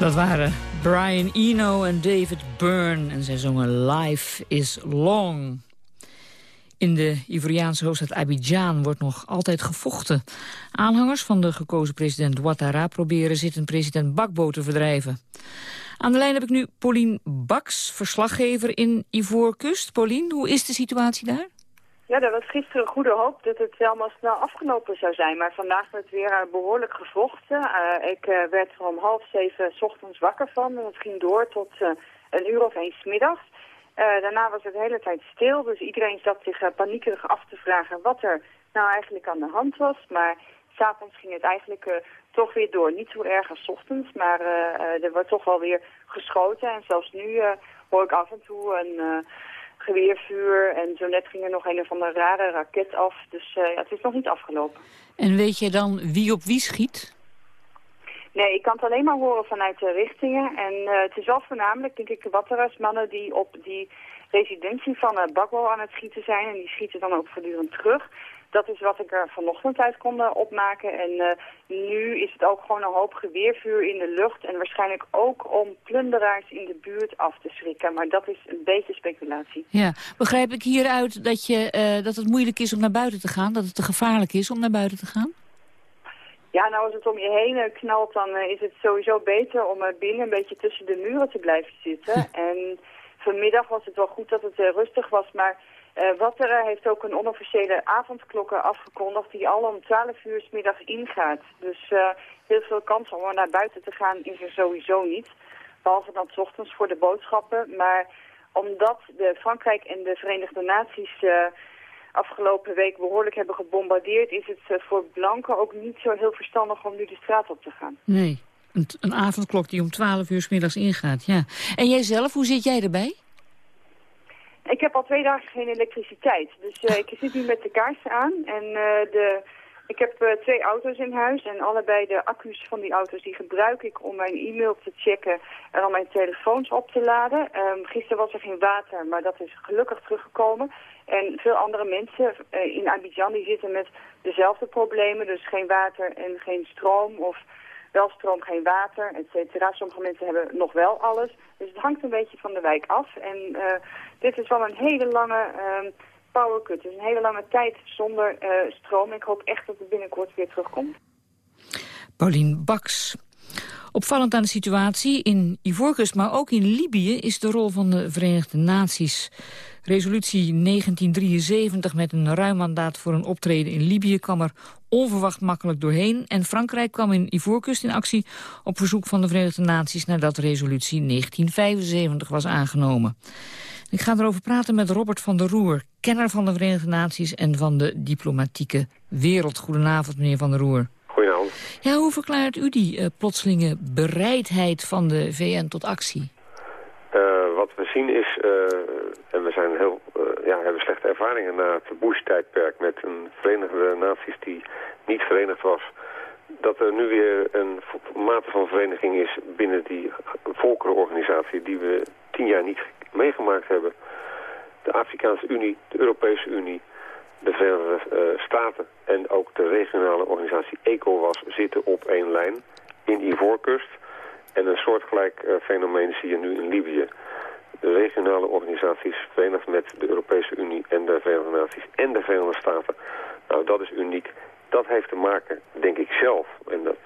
S18: Dat waren Brian Eno en David Byrne. En zij zongen Life is Long. In de Ivoriaanse hoofdstad Abidjan wordt nog altijd gevochten. Aanhangers van de gekozen president Ouattara proberen zittend president Bakbo te verdrijven. Aan de lijn heb ik nu Paulien Baks, verslaggever in Ivoorkust. Paulien, hoe is de situatie daar?
S19: Ja, er was gisteren goede hoop dat het allemaal snel afgelopen zou zijn. Maar vandaag werd weer uh, behoorlijk gevochten. Uh, ik uh, werd er om half zeven ochtends wakker van. En het ging door tot een uur of één middags. daarna was het de hele tijd stil. Dus iedereen zat zich paniekerig af te vragen wat er nou eigenlijk aan de hand was. Maar s'avonds ging het eigenlijk toch weer door. Niet zo erg als ochtends, maar er wordt toch wel weer geschoten. En zelfs nu hoor ik af en toe een geweervuur. En zo net ging er nog een of andere rare raket af. Dus uh, ja, het is nog niet afgelopen.
S18: En weet je dan wie op wie schiet?
S19: Nee, ik kan het alleen maar horen vanuit de richtingen. En uh, het is wel voornamelijk, denk ik, Watteras mannen die op die residentie van uh, Bakbo aan het schieten zijn. En die schieten dan ook voortdurend terug. Dat is wat ik er vanochtend uit kon uh, opmaken. En uh, nu is het ook gewoon een hoop geweervuur in de lucht. En waarschijnlijk ook om plunderaars in de buurt af te schrikken. Maar dat is een beetje speculatie.
S18: Ja, begrijp ik hieruit dat, je, uh, dat het moeilijk is om naar buiten te gaan? Dat het te gevaarlijk is om naar buiten te gaan?
S19: Ja, nou als het om je heen knalt, dan is het sowieso beter om binnen een beetje tussen de muren te blijven zitten. en vanmiddag was het wel goed dat het rustig was, maar Uh, Watterer heeft ook een onofficiële avondklokken afgekondigd die al om 12 uur 's middags ingaat. Dus uh, heel veel kans om naar buiten te gaan is er sowieso niet. Behalve dan 's ochtends voor de boodschappen. Maar omdat de Frankrijk en de Verenigde Naties uh, afgelopen week behoorlijk hebben gebombardeerd... is het voor blanken ook niet zo heel verstandig om nu de straat op te gaan.
S4: Nee, een, een avondklok die om 12 uur 's middags ingaat, ja. En jij zelf, hoe zit jij erbij?
S19: Ik heb al twee dagen geen elektriciteit. Dus uh, ik zit nu met de kaarsen aan. En uh, de, ik heb uh, twee auto's in huis. En allebei de accu's van die auto's die gebruik ik om mijn e-mail te checken. En om mijn telefoons op te laden. Um, gisteren was er geen water, maar dat is gelukkig teruggekomen. En veel andere mensen in Abidjan die zitten met dezelfde problemen. Dus geen water en geen stroom of wel stroom, geen water, et cetera. Sommige mensen hebben nog wel alles. Dus het hangt een beetje van de wijk af. En uh, dit is wel een hele lange uh, powercut. Dus een hele lange tijd zonder uh, stroom. Ik hoop echt dat het binnenkort weer terugkomt.
S4: Paulien Baks. Opvallend aan de situatie in Ivoorkust, maar ook in Libië... is de rol van de Verenigde Naties. Resolutie 1973 met een ruim mandaat voor een optreden in Libië... kwam er onverwacht makkelijk doorheen. En Frankrijk kwam in Ivoorkust in actie op verzoek van de Verenigde Naties... nadat resolutie 1975 was aangenomen. Ik ga erover praten met Robert van der Roer, kenner van de Verenigde Naties... en van de diplomatieke wereld. Goedenavond, meneer van der Roer. Ja, hoe verklaart u die uh, plotselinge bereidheid van de VN tot actie?
S20: Uh, wat we zien is, uh, en we zijn heel, ja, hebben slechte ervaringen na het Bush-tijdperk met een Verenigde Naties die niet verenigd was, dat er nu weer een mate van vereniging is binnen die volkerenorganisatie die we tien jaar niet meegemaakt hebben. De Afrikaanse Unie, de Europese Unie, de Verenigde uh, Staten en ook de regionale organisatie ECOWAS zitten op één lijn in Ivoorkust. En een soortgelijk uh, fenomeen zie je nu in Libië. De regionale organisaties verenigd met de Europese Unie en de Verenigde Naties en de Verenigde Staten. Nou, dat is uniek. Dat heeft te maken, denk ik zelf, en dat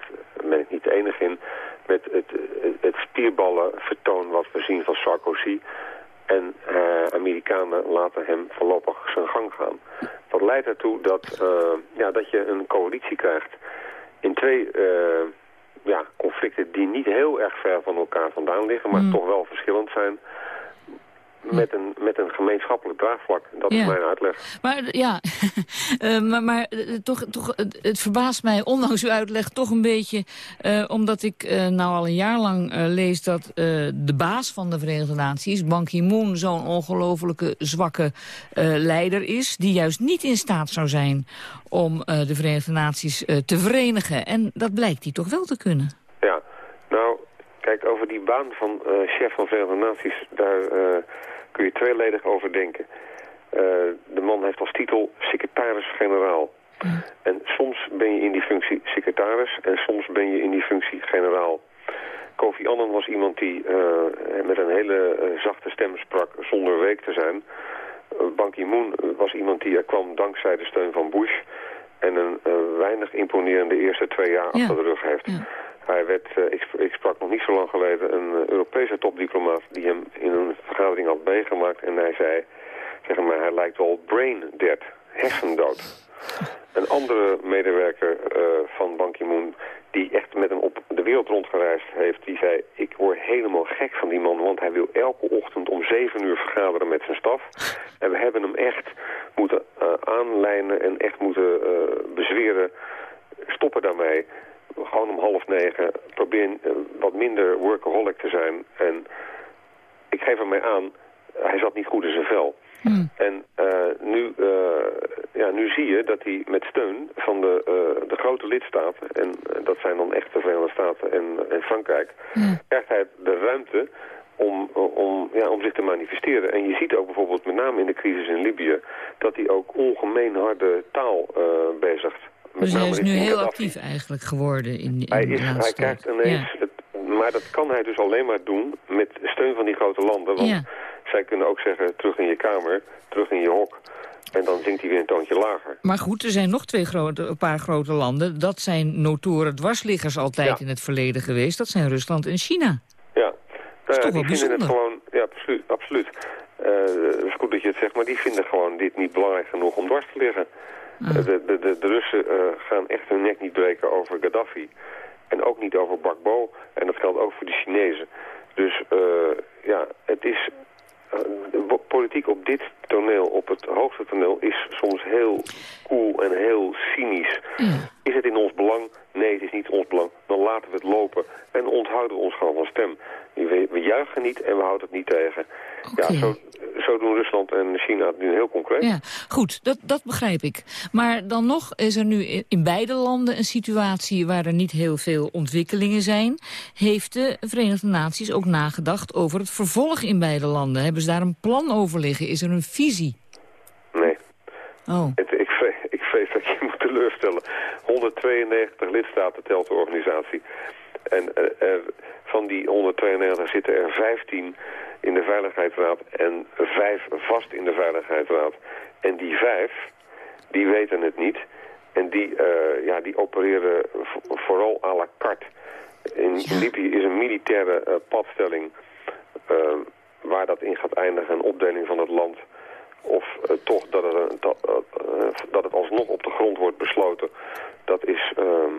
S20: ben ik niet de enige in, met het, het spierballenvertoon wat we zien van Sarkozy. En uh, Amerikanen laten hem voorlopig zijn gang gaan. Dat leidt ertoe dat, uh, ja, dat je een coalitie krijgt in twee uh, ja, conflicten die niet heel erg ver van elkaar vandaan liggen, maar mm. toch wel verschillend zijn met een, met een gemeenschappelijk draagvlak. Dat ja. is mijn uitleg.
S4: Maar ja, uh, maar, maar uh, toch, toch, het verbaast mij, ondanks uw uitleg, toch een beetje... Uh, omdat ik nou al een jaar lang lees dat de baas van de Verenigde Naties... Ban Ki-moon zo'n ongelofelijke zwakke leider is... die juist niet in staat zou zijn om de Verenigde Naties te verenigen. En dat blijkt hij toch wel te kunnen.
S20: Ja, nou, kijk, over die baan van chef van Verenigde Naties... daar kun je tweeledig over denken. Uh, de man heeft als titel secretaris-generaal. En soms ben je in die functie secretaris en soms ben je in die functie generaal. Kofi Annan was iemand die uh, met een hele uh, zachte stem sprak zonder week te zijn. Ban Ki-moon was iemand die er kwam dankzij de steun van Bush... en een weinig imponerende eerste twee jaar ja. achter de rug heeft. Ja. Hij werd, uh, ik, ik, sprak nog niet zo lang geleden een uh, Europese topdiplomaat die hem in een vergadering had meegemaakt. En hij zei, zeg maar, hij lijkt wel brain dead, hersendood. Een andere medewerker uh, van Ban Ki-moon, die echt met hem op de wereld rondgereisd heeft, die zei, ik word helemaal gek van die man, want hij wil elke ochtend om zeven uur vergaderen met zijn staf. En we hebben hem echt moeten aanlijnen en echt moeten bezweren, stoppen daarmee gewoon om half negen probeer uh, wat minder workaholic te zijn. En ik geef hem mee aan, hij zat niet goed in zijn vel.
S4: Hmm.
S20: En uh, nu, uh, ja, nu zie je dat hij met steun van de, de grote lidstaten... en dat zijn dan echt de Verenigde Staten en, en Frankrijk...
S4: Hmm.
S20: krijgt hij de ruimte om, om, ja, om zich te manifesteren. En je ziet ook bijvoorbeeld met name in de crisis in Libië... dat hij ook ongemeen harde taal bezigt.
S4: Dus hij is nu heel actief eigenlijk geworden in, in
S20: hij is, Hij krijgt ineens...
S4: Ja.
S20: Het, maar dat kan hij dus alleen maar doen met steun van die grote landen. Want
S4: Ja.
S20: zij kunnen ook zeggen, terug in je kamer, terug in je hok. En dan zingt hij weer een toontje lager.
S4: Maar goed, er zijn nog twee grote, een paar grote landen. Dat zijn notoren dwarsliggers altijd
S20: Ja.
S4: in het verleden geweest. Dat zijn Rusland en China.
S20: Ja,
S4: is
S20: Nou ja,
S4: toch wel
S20: die vinden het gewoon... Ja, absoluut. absoluut. het is goed dat je het zegt, maar die vinden gewoon dit niet belangrijk genoeg om dwars te liggen.
S4: Ah.
S20: De, de, de, de Russen eh, gaan echt hun nek niet breken over Gaddafi. En ook niet over Bakbo. En dat geldt ook voor de Chinezen. Dus eh, ja, het is... eh, politiek op dit toneel, op het hoogste toneel, is soms heel cool en heel cynisch. Is het in ons belang? Nee, het is niet in ons belang. Dan laten we het lopen en onthouden we ons gewoon van stem. We, we juichen niet en we houden het niet tegen. Ja, zo, zo doen Rusland en China het nu heel concreet.
S4: Ja, goed, dat, dat begrijp ik. Maar dan nog is er nu in beide landen een situatie waar er niet heel veel ontwikkelingen zijn. Heeft de Verenigde Naties ook nagedacht over het vervolg in beide landen? Hebben ze daar een plan over liggen? Is er een visie?
S20: Nee.
S4: Oh.
S20: Het, ik, vrees, ik vrees dat je moet teleurstellen. 192 lidstaten telt de organisatie. En eh, er, van die 192 zitten er 15 in de Veiligheidsraad en 5 vast in de Veiligheidsraad. En die 5, die weten het niet. En die, eh, ja, die opereren vo- vooral à la carte. In, in Libië is een militaire eh, padstelling eh, waar dat in gaat eindigen, een opdeling van het land. Of toch dat dat het alsnog op de grond wordt besloten. Dat is, ehm,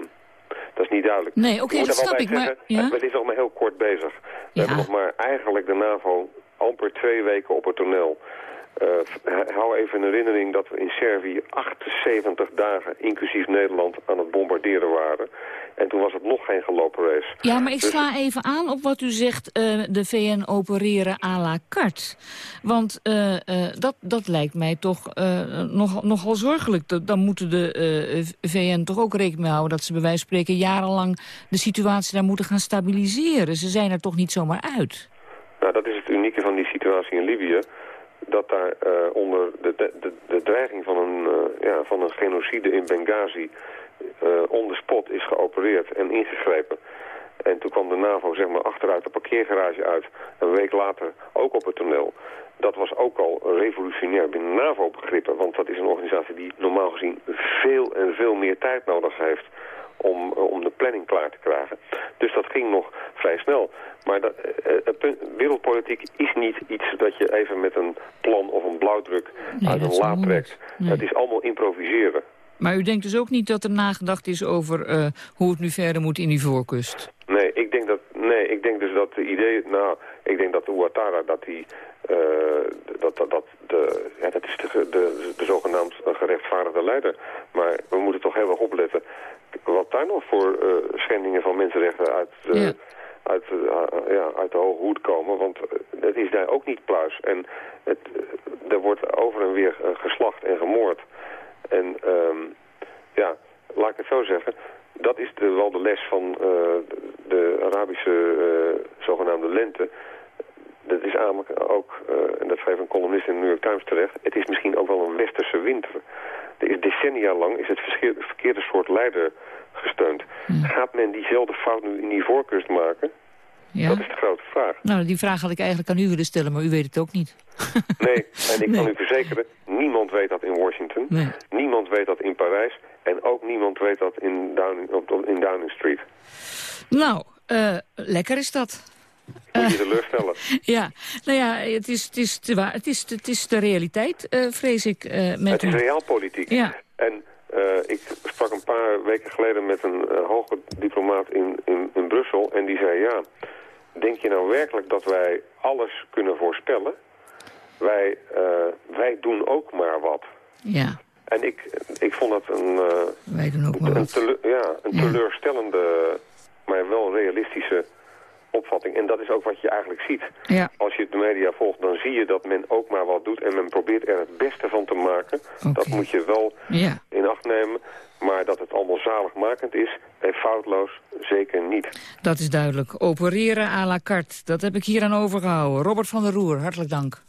S20: dat is niet duidelijk.
S4: Nee, oké, dat snap ik, maar- ja?
S20: Het is nog maar heel kort bezig. We hebben nog maar eigenlijk de NAVO amper twee weken op het toneel. Eh, h- hou even in herinnering dat we in Servië 78 dagen, inclusief Nederland, aan het bombarderen waren. En toen was het nog geen gelopen race.
S4: Ja, maar ik
S20: Dus-
S4: sla even aan op wat u zegt, eh, de VN opereren à la carte. Want eh, dat, dat lijkt mij toch nog, nogal zorgelijk. Dan moeten de VN toch ook rekening mee houden... dat ze bij wijze van spreken jarenlang de situatie daar moeten gaan stabiliseren. Ze zijn er toch niet zomaar uit?
S20: Nou, dat is het unieke van die situatie in Libië. Dat daar eh, onder de, de, de, dreiging van een, eh, ja, van een genocide in Benghazi... eh on the spot is geopereerd en ingegrepen. En toen kwam de NAVO zeg maar achteruit de parkeergarage uit. Een week later ook op het toneel. Dat was ook al revolutionair binnen NAVO-begrippen. Want dat is een organisatie die normaal gezien veel en veel meer tijd nodig heeft om, eh, om de planning klaar te krijgen. Dus dat ging nog vrij snel. Maar dat, eh, eh, punt- wereldpolitiek is niet iets dat je even met een plan of een blauwdruk uit een la trekt. Het is allemaal improviseren.
S4: Maar u denkt dus ook niet dat er nagedacht is over hoe het nu verder moet in die voorkust?
S20: Nee, ik denk dat nee, ik denk dus dat de idee, nou, ik denk dat de Ouattara dat die dat, dat, dat, de, ja, dat is de, de, de zogenaamd gerechtvaardigde leider. Maar we moeten toch heel erg opletten wat daar nog voor eh, schendingen van mensenrechten uit, eh, uit, eh, ja, uit de hoge hoed komen. Want het is daar ook niet pluis. En het, er wordt over en weer geslacht en gemoord. En ehm, ja, laat ik het zo zeggen. Dat is de, wel de les van de Arabische zogenaamde lente. Dat is namelijk ook, eh, en dat schreef een columnist in de New York Times terecht... het is misschien ook wel een westerse winter. Er is decennia lang is het verkeerde, soort leider gesteund. Gaat men diezelfde fout nu in die voorkust maken?
S4: Ja?
S20: Dat is de grote vraag.
S4: Nou, die vraag had ik eigenlijk aan u willen stellen, maar u weet het ook niet.
S20: Nee, en ik kan u verzekeren, niemand weet dat in Washington.
S4: Nee.
S20: Niemand weet dat in Parijs. En ook niemand weet dat in Downing, in Downing Street.
S4: Nou, eh, lekker is dat.
S20: Moet je teleurstellen.
S4: Ja, nou ja, het is, het is, waar- het is, het is de realiteit, eh, vrees ik, eh, met
S20: Het is realpolitiek.
S4: Ja.
S20: En eh, ik sprak een paar weken geleden met een hoge diplomaat in, in, in Brussel. En die zei, ja, denk je nou werkelijk dat wij alles kunnen voorspellen? Wij, wij doen ook maar wat.
S4: Ja,
S20: En ik, ik vond dat een,
S4: wij doen ook maar
S20: een,
S4: wat.
S20: ja, een teleurstellende, maar wel realistische opvatting. En dat is ook wat je eigenlijk ziet.
S4: Ja.
S20: Als je de media volgt, dan zie je dat men ook maar wat doet. En men probeert er het beste van te maken. Dat moet je wel
S4: Ja.
S20: in acht nemen. Maar dat het allemaal zaligmakend is en foutloos, zeker niet.
S4: Dat is duidelijk. Opereren à la carte, dat heb ik hier aan overgehouden. Robert van der Roer, hartelijk dank.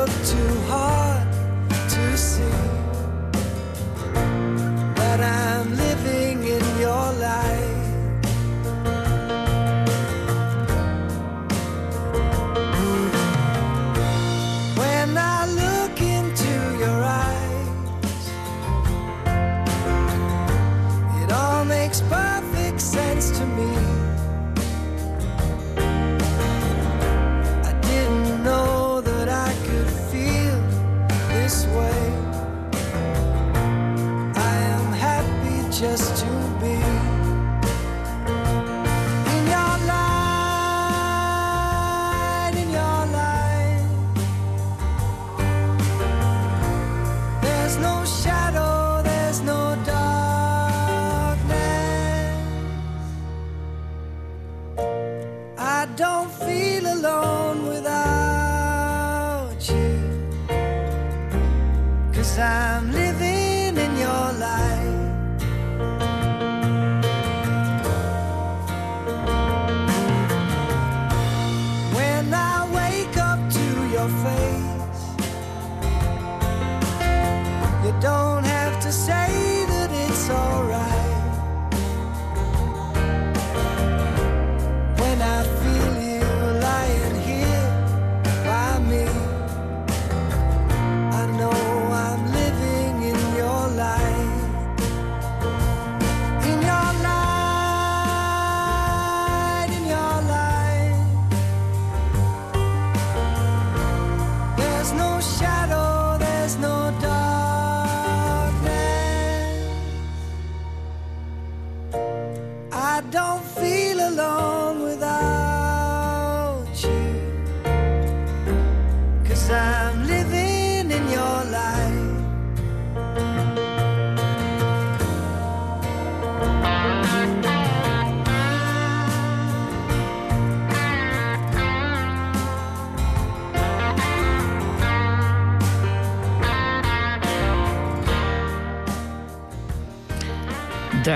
S18: Look too hard. Just to be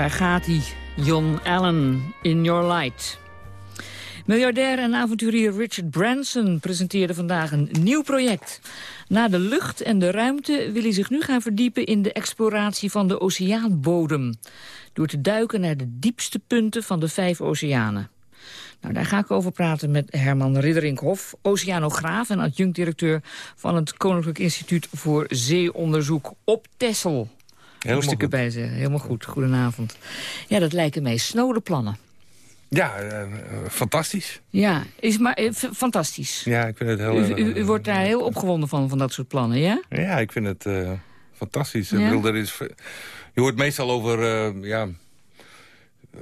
S4: Daar gaat hij, John Allen, In Your Light. Miljardair en avonturier Richard Branson presenteerde vandaag een nieuw project. Na de lucht en de ruimte wil hij zich nu gaan verdiepen in de exploratie van de oceaanbodem. Door te duiken naar de diepste punten van de vijf oceanen. Nou, daar ga ik over praten met Herman Ridderinkhoff, oceanograaf en adjunct-directeur van het Koninklijk Instituut voor Zeeonderzoek op Texel. Moest ik
S21: goed.
S4: erbij zeggen. Helemaal goed. Goedenavond. Ja, dat lijken mij snode plannen.
S21: Ja, eh, eh, fantastisch.
S4: Ja, is maar eh, fantastisch.
S21: Ja, ik vind het heel...
S4: U, u, u wordt daar heel opgewonden van, van dat soort plannen, ja?
S21: Ja, ik vind het fantastisch.
S4: Ja?
S21: Ik bedoel, er is, je hoort meestal over ja,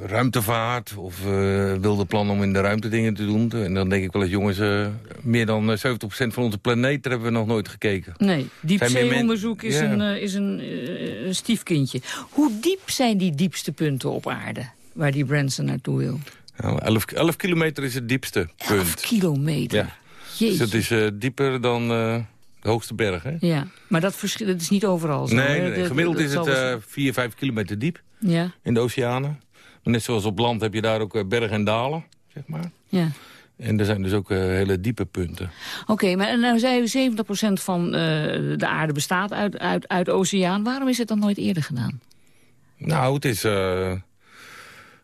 S21: ruimtevaart of eh, wilde plannen om in de ruimte dingen te doen. En dan denk ik wel eens, jongens, eh, meer dan eh, 70% van onze planeet hebben we nog nooit gekeken.
S4: Nee, diepzeeonderzoek is,
S21: Ja.
S4: een, eh, is een, eh, stiefkindje. Hoe diep zijn die diepste punten op aarde, waar die Branson naartoe wil?
S21: Nou, 11, 11 kilometer is het diepste punt.
S4: Kilometer.
S21: Ja. Dus het is eh, dieper dan eh, de hoogste berg, hè?
S4: Ja, maar dat, verschil, dat is niet overal zo.
S21: Nee,
S4: hè?
S21: nee, nee.
S4: Dat-
S21: gemiddeld
S4: dat
S21: is het eh 4, 5 kilometer diep
S4: Ja,
S21: in de oceanen. Maar net zoals op land heb je daar ook eh, bergen en dalen, zeg maar.
S4: ja.
S21: En er zijn dus ook eh, hele diepe punten.
S4: Oké, maar nou zei u 70% van eh, de aarde bestaat uit, uit, uit oceaan. Waarom is het dan nooit eerder gedaan?
S21: Nou, het is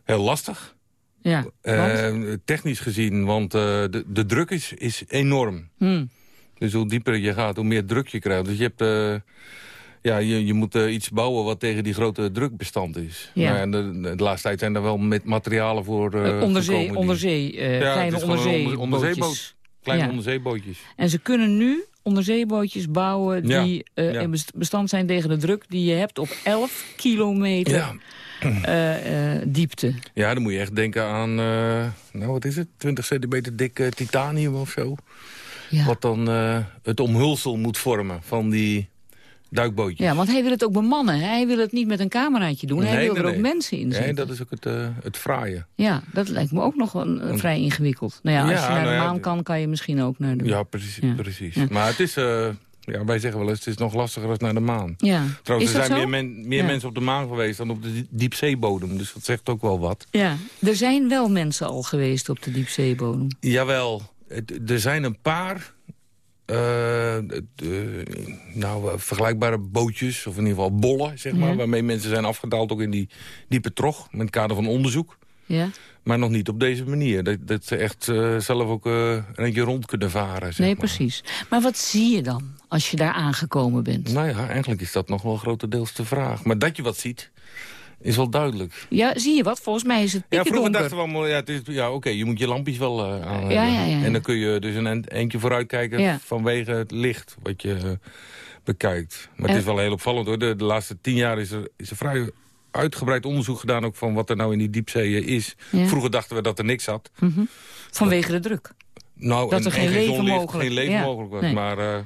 S21: heel lastig.
S4: Ja,
S21: technisch gezien, want de, de druk is, is enorm.
S4: Hmm.
S21: Dus hoe dieper je gaat, hoe meer druk je krijgt. Dus je hebt... ja, je, je moet eh, iets bouwen wat tegen die grote druk bestand is.
S4: Ja.
S21: Nou, en de, de laatste tijd zijn er wel met materialen voor eh,
S4: Eh, onderzee,
S21: die-
S4: onderzee,
S21: Ja,
S4: kleine onderzeebootjes.
S21: onderzeeboot. Kleine
S4: Ja.
S21: onderzeebootjes.
S4: En ze kunnen nu onderzeebootjes bouwen die
S21: ja.
S4: in best- bestand zijn tegen de druk die je hebt op 11 kilometer diepte.
S21: Ja, dan moet je echt denken aan, nou wat is het, 20 centimeter dik titanium of zo. Wat dan het omhulsel moet vormen van die duikbootjes.
S4: Ja, want hij wil het ook bemannen. Hij wil het niet met een cameraatje doen. hij
S21: Nee,
S4: wil
S21: nee,
S4: er ook
S21: nee.
S4: mensen in zetten.
S21: Nee, dat is ook het, eh, het fraaie.
S4: Ja, dat lijkt me ook nog een, een vrij ingewikkeld. Nou ja, als
S21: Ja,
S4: je naar
S21: nou
S4: de maan kan, kan je misschien ook naar de
S21: Ja, precies.
S4: Ja.
S21: precies. Maar het is, eh, ja, wij zeggen wel eens, het is nog lastiger dan naar de maan.
S4: Ja.
S21: Trouwens,
S4: Is
S21: er zijn
S4: zo?
S21: meer, men- meer
S4: Ja.
S21: mensen op de maan geweest dan op de die- diepzeebodem. Dus dat zegt ook wel wat.
S4: Ja, er zijn wel mensen al geweest op de diepzeebodem.
S21: Jawel, er zijn een paar eh, de- nou, eh, vergelijkbare bootjes, of in ieder geval bollen, zeg maar,
S4: Ja.
S21: waarmee mensen zijn afgedaald ook in die diepe trog, met het kader van onderzoek.
S4: Ja?
S21: Maar nog niet op deze manier. Dat, dat ze echt eh, zelf ook eh, een eentje rond kunnen varen. Zeg
S4: Nee,
S21: maar.
S4: precies. Maar wat zie je dan als je daar aangekomen bent?
S21: Nou ja, eigenlijk is dat nog wel grotendeels de vraag. Maar dat je wat ziet, is wel duidelijk.
S4: Ja, zie je wat? Volgens mij is het
S21: Ja, vroeger
S4: donker.
S21: dachten we allemaal, ja, het is- ja oké, je moet je lampjes wel eh aan
S4: Ja,
S21: hebben.
S4: ja, ja, ja.
S21: En dan kun je dus een eentje vooruit kijken
S4: Ja.
S21: vanwege het licht wat je eh, bekijkt. Maar
S4: En-
S21: het is wel heel opvallend hoor. De, de laatste tien jaar is er, is er vrij uitgebreid onderzoek gedaan ook van wat er nou in die diepzeeën is.
S4: Ja.
S21: Vroeger dachten we dat er niks zat.
S4: Mhm. Vanwege de druk.
S21: Nou,
S4: Dat
S21: en-
S4: er
S21: en
S4: geen leven
S21: zonlicht,
S4: mogelijk-
S21: geen leven
S4: ja.
S21: mogelijk was.
S4: Nee.
S21: Maar eh,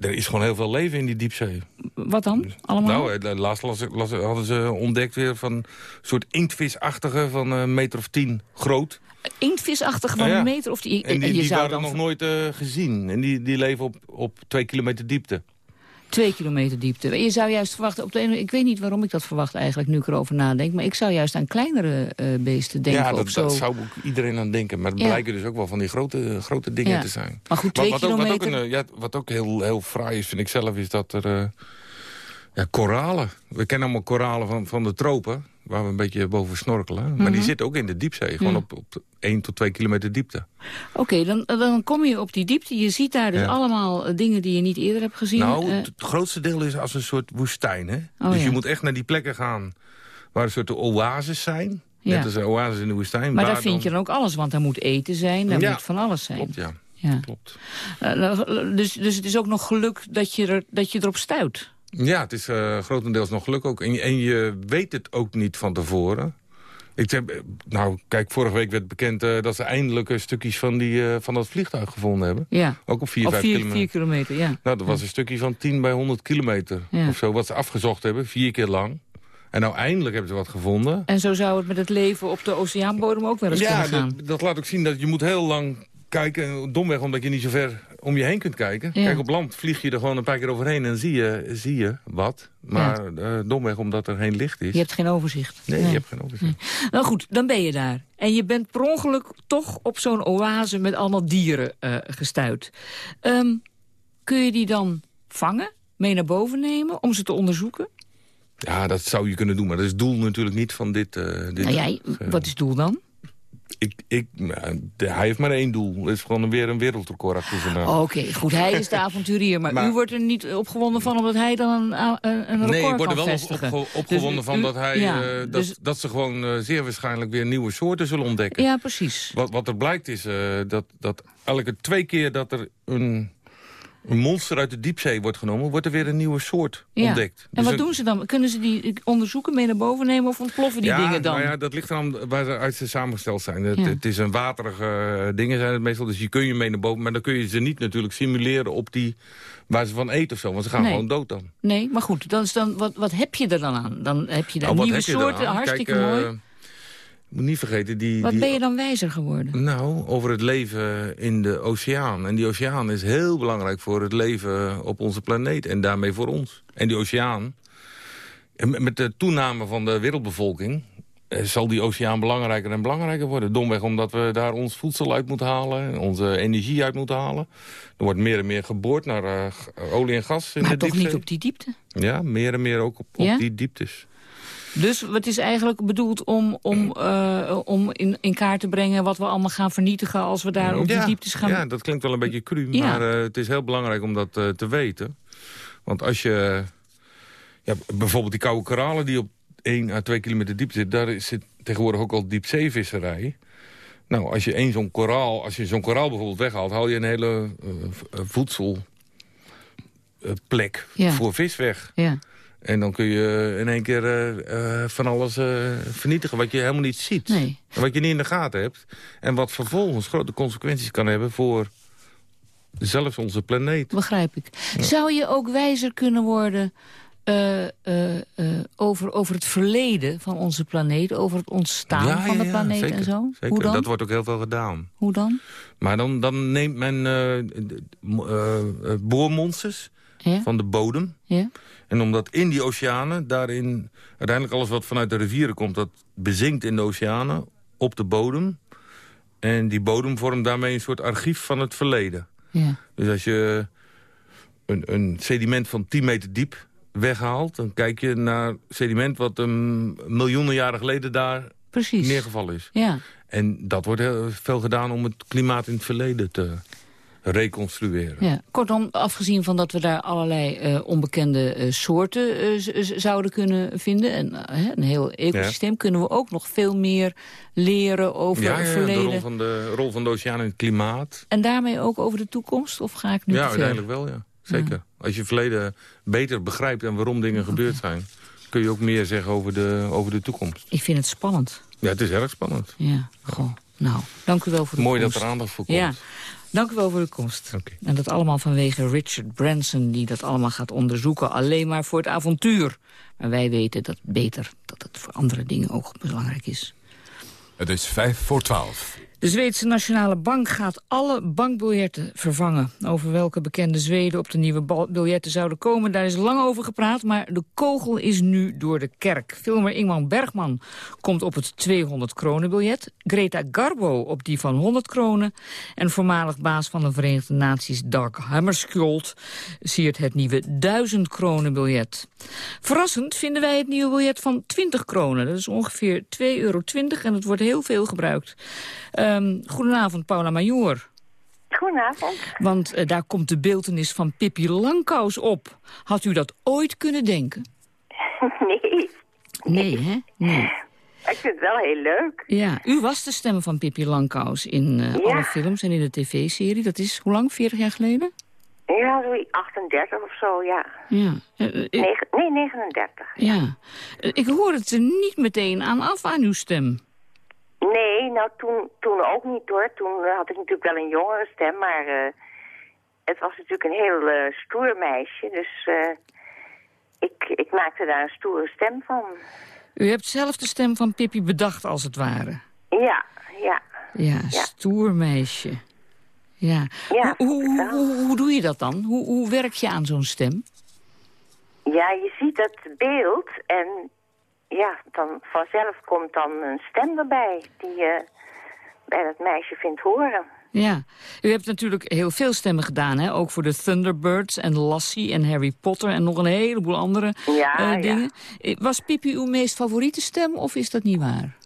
S21: er is gewoon heel veel leven in die diepzee.
S4: Wat dan? Allemaal?
S21: Nou, eh, laatst las, las- hadden ze ontdekt weer van een soort inktvisachtige van een meter of tien groot.
S4: Inktvisachtig van
S21: Ja, ja.
S4: een meter of die...
S21: En die,
S4: je
S21: die
S4: zou
S21: waren
S4: dan
S21: nog nooit eh, gezien. En die, die leven op, op twee kilometer diepte.
S4: Twee kilometer diepte. Je zou juist verwachten... Op de ene, ik weet niet waarom ik dat verwacht eigenlijk, nu ik erover nadenk. Maar ik zou juist aan kleinere eh, beesten denken.
S21: ja, dat,
S4: zo.
S21: dat zou ook iedereen aan denken. Maar het
S4: Ja.
S21: blijken dus ook wel van die grote, grote dingen
S4: Ja.
S21: te zijn.
S4: Maar goed, twee
S21: wat, wat ook, wat ook,
S4: kilometer-
S21: een, eh, ja, wat ook heel, heel fraai is, vind ik zelf, is dat er... eh, ja, koralen. We kennen allemaal koralen van, van de tropen, waar we een beetje boven snorkelen. Maar die
S4: Mhm.
S21: zitten ook in de diepzee, gewoon op, op 1 tot 2 kilometer diepte.
S4: Oké, dan, dan kom je op die diepte. Je ziet daar dus
S21: Ja.
S4: allemaal eh, dingen die je niet eerder hebt gezien.
S21: Nou,
S4: Eh,
S21: het, grootste deel is als een soort woestijn. Hè?
S4: Oh,
S21: dus
S4: ja.
S21: je moet echt naar die plekken gaan waar een soort oases zijn.
S4: Ja.
S21: Net als een oases in de woestijn.
S4: maar daar vind
S21: dan-
S4: je dan ook alles, want daar moet eten zijn, daar
S21: Ja,
S4: moet van alles zijn.
S21: Klopt, ja.
S4: Ja.
S21: Klopt.
S4: Eh, dus, dus het is ook nog geluk dat je, er, dat je erop stuit.
S21: Ja, het is eh, grotendeels nog geluk ook. En, je- en je weet het ook niet van tevoren. Ik heb, eh, nou, kijk, vorige week werd bekend eh, dat ze eindelijk stukjes van, die, van dat vliegtuig gevonden hebben.
S4: Ja.
S21: Ook op 4,
S4: Op
S21: 5
S4: vier,
S21: kilometer.
S4: vier kilometer, ja.
S21: Nou, dat was een stukje van 10 bij 100 kilometer
S4: Ja.
S21: of zo. Wat ze afgezocht hebben, vier keer lang. En nou eindelijk hebben ze wat gevonden.
S4: En zo zou het met het leven op de oceaanbodem ook wel eens
S21: Ja,
S4: kunnen gaan.
S21: dat, dat laat ook zien dat je moet heel lang kijken. Domweg omdat je niet zo ver om je heen kunt kijken.
S4: Ja.
S21: Kijk, op land vlieg je er gewoon een paar keer overheen en zie je, zie je wat. Maar eh, domweg omdat er geen licht is.
S4: Je hebt geen overzicht.
S21: Nee, je hebt geen overzicht.
S4: Nou goed, dan ben je daar. En je bent per ongeluk toch op zo'n oase met allemaal dieren eh, gestuurd. Ehm, kun je die dan vangen, mee naar boven nemen, om ze te onderzoeken?
S21: Ja, dat zou je kunnen doen. Maar dat is het doel natuurlijk niet van dit. eh, dit
S4: Nou, jij, wat is het doel dan?
S21: Ik, ik, nou, hij heeft maar één doel. Het is gewoon weer een wereldrecord achter zijn naam.
S4: Oké, goed, hij is de avonturier. Maar,
S21: Maar-
S4: u wordt er niet opgewonden van omdat hij dan een, een, een record
S21: Nee, ik word er wel opge- opgewonden
S4: Dus u-
S21: van
S4: u-
S21: dat, hij,
S4: ja,
S21: eh, dat,
S4: dus-
S21: dat ze gewoon eh, zeer waarschijnlijk weer nieuwe soorten zullen ontdekken.
S4: Ja, precies.
S21: Wat, wat er blijkt is eh, dat, dat elke twee keer dat er een, een monster uit de diepzee wordt genomen... wordt er weer een nieuwe soort
S4: Ja.
S21: ontdekt.
S4: En
S21: Dus
S4: wat doen ze dan? Kunnen ze die onderzoeken, mee naar boven nemen of ontploffen die
S21: ja,
S4: dingen dan?
S21: Nou ja, dat ligt eraan waar ze uit ze samengesteld zijn. Het, is een waterige eh, dingen zijn het meestal, dus die kun je mee naar boven. Maar dan kun je ze niet natuurlijk simuleren op die waar ze van eten of zo. Want ze gaan
S4: Nee.
S21: gewoon dood dan.
S4: Nee, maar goed, dan is dan, wat, wat heb je er dan aan? Dan heb je daar
S21: Nou,
S4: nieuwe soorten, hartstikke
S21: Kijk, eh,
S4: mooi.
S21: Moet niet vergeten, die...
S4: Wat
S21: die,
S4: ben je dan wijzer geworden?
S21: Nou, over het leven in de oceaan. En die oceaan is heel belangrijk voor het leven op onze planeet. En daarmee voor ons. En die oceaan, met de toename van de wereldbevolking... eh, zal die oceaan belangrijker en belangrijker worden. Domweg omdat we daar ons voedsel uit moeten halen. Onze energie uit moeten halen. Er wordt meer en meer geboord naar eh, olie en gas in
S4: Maar
S21: de
S4: toch
S21: diepzee.
S4: niet op die diepte?
S21: Ja, meer en meer ook op, op die dieptes.
S4: Dus het is eigenlijk bedoeld om, om, eh, om in, in kaart te brengen... wat we allemaal gaan vernietigen als we daar op die dieptes gaan...
S21: Ja, dat klinkt wel een beetje cru,
S4: Ja.
S21: maar eh, het is heel belangrijk om dat eh, te weten. Want als je... Ja, bijvoorbeeld die koude koralen die op 1 à 2 kilometer diepte zit... daar zit tegenwoordig ook al diepzeevisserij. Nou, als je één zo'n koraal, als je zo'n koraal bijvoorbeeld weghaalt... haal je een hele voedselplek
S4: Ja.
S21: voor vis weg.
S4: Ja.
S21: En dan kun je in één keer eh, eh, van alles eh, vernietigen wat je helemaal niet ziet.
S4: Nee.
S21: En wat je niet in de gaten hebt. En wat vervolgens grote consequenties kan hebben voor zelfs onze planeet.
S4: Begrijp ik. Zou je ook wijzer kunnen worden over, over het verleden van onze planeet? Over het ontstaan
S21: Ja,
S4: van
S21: ja,
S4: de planeet
S21: zeker,
S4: en zo?
S21: Zeker.
S4: Hoe dan?
S21: Dat wordt ook heel veel gedaan.
S4: Hoe dan?
S21: Maar dan, dan neemt men boormonsters van de bodem.
S4: Ja?
S21: En omdat in die oceanen, daarin uiteindelijk alles wat vanuit de rivieren komt... dat bezinkt in de oceanen op de bodem. En die bodem vormt daarmee een soort archief van het verleden.
S4: Ja.
S21: Dus als je een, een sediment van 10 meter diep weghaalt... dan kijk je naar sediment wat een miljoenen jaren geleden daar
S4: Precies.
S21: neergevallen is.
S4: Ja.
S21: En dat wordt heel veel gedaan om het klimaat in het verleden te reconstrueren.
S4: Ja, kortom, afgezien van dat we daar allerlei eh, onbekende eh, soorten eh, zouden kunnen vinden... en een heel ecosysteem, kunnen we ook nog veel meer leren over
S21: Ja, ja,
S4: het
S21: ja,
S4: verleden.
S21: de rol van de, rol van de oceaan in het klimaat.
S4: En daarmee ook over de toekomst? Of ga ik nu
S21: ja, uiteindelijk wel, ja. Zeker. Als je het verleden beter begrijpt en waarom dingen gebeurd zijn... kun je ook meer zeggen over de, over de toekomst.
S4: Ik vind het spannend.
S21: Ja, het is erg spannend.
S4: Ja, goh. Nou, dank u wel voor de
S21: Mooi
S4: komst.
S21: dat er aandacht voor komt.
S4: Ja, dank u wel voor de komst. En dat allemaal vanwege Richard Branson... die dat allemaal gaat onderzoeken. Alleen maar voor het avontuur. Maar wij weten dat beter dat het voor andere dingen ook belangrijk is.
S2: Het is vijf voor twaalf.
S4: De Zweedse Nationale Bank gaat alle bankbiljetten vervangen. Over welke bekende Zweden op de nieuwe biljetten zouden komen... daar is lang over gepraat, maar de kogel is nu door de kerk. Filmer Ingman Bergman komt op het 200 kronen biljet. Greta Garbo op die van 100 kronen. En voormalig baas van de Verenigde Naties Dag Hammarskjöld... siert het nieuwe 1000 kronen biljet. Verrassend vinden wij het nieuwe biljet van 20 kronen. Dat is ongeveer 2,20 euro en het wordt heel veel gebruikt. Ehm, goedenavond, Paula Major.
S22: Goedenavond.
S4: Want eh, daar komt de beeltenis van Pippi Langkous op. Had u dat ooit kunnen denken?
S22: Nee,
S4: Nee, hè? Nee.
S22: ik vind het wel heel leuk.
S4: Ja, u was de stem van Pippi Langkous in eh,
S22: Ja.
S4: alle films en in de tv-serie. Dat is, hoe lang? 40 jaar geleden?
S22: Ja, zo'n 38 of zo, ja.
S4: Ja. Eh, ik-
S22: Negen- nee, 39.
S4: ja. Ik hoor het er niet meteen aan af aan uw stem.
S22: Nou toen, toen ook niet hoor. Toen eh, had ik natuurlijk wel een jongere stem, maar eh, het was natuurlijk een heel eh, stoer meisje. Dus ik, ik maakte daar een stoere stem van.
S4: U hebt zelf de stem van Pippi bedacht, als het ware.
S22: Ja, ja.
S4: Ja, stoer meisje. Ja.
S22: Ja,
S4: hoe, hoe, hoe, hoe doe je dat dan? Hoe, hoe werk je aan zo'n stem?
S22: Ja, je ziet het beeld en ja, dan vanzelf komt dan een stem erbij die je bij dat meisje vindt horen.
S4: Ja, u hebt natuurlijk heel veel stemmen gedaan, hè? Ook voor de Thunderbirds en Lassie en Harry Potter en nog een heleboel andere
S22: Ja,
S4: eh,
S22: ja.
S4: dingen. Eh, Was Pippi uw meest favoriete stem of is dat niet waar?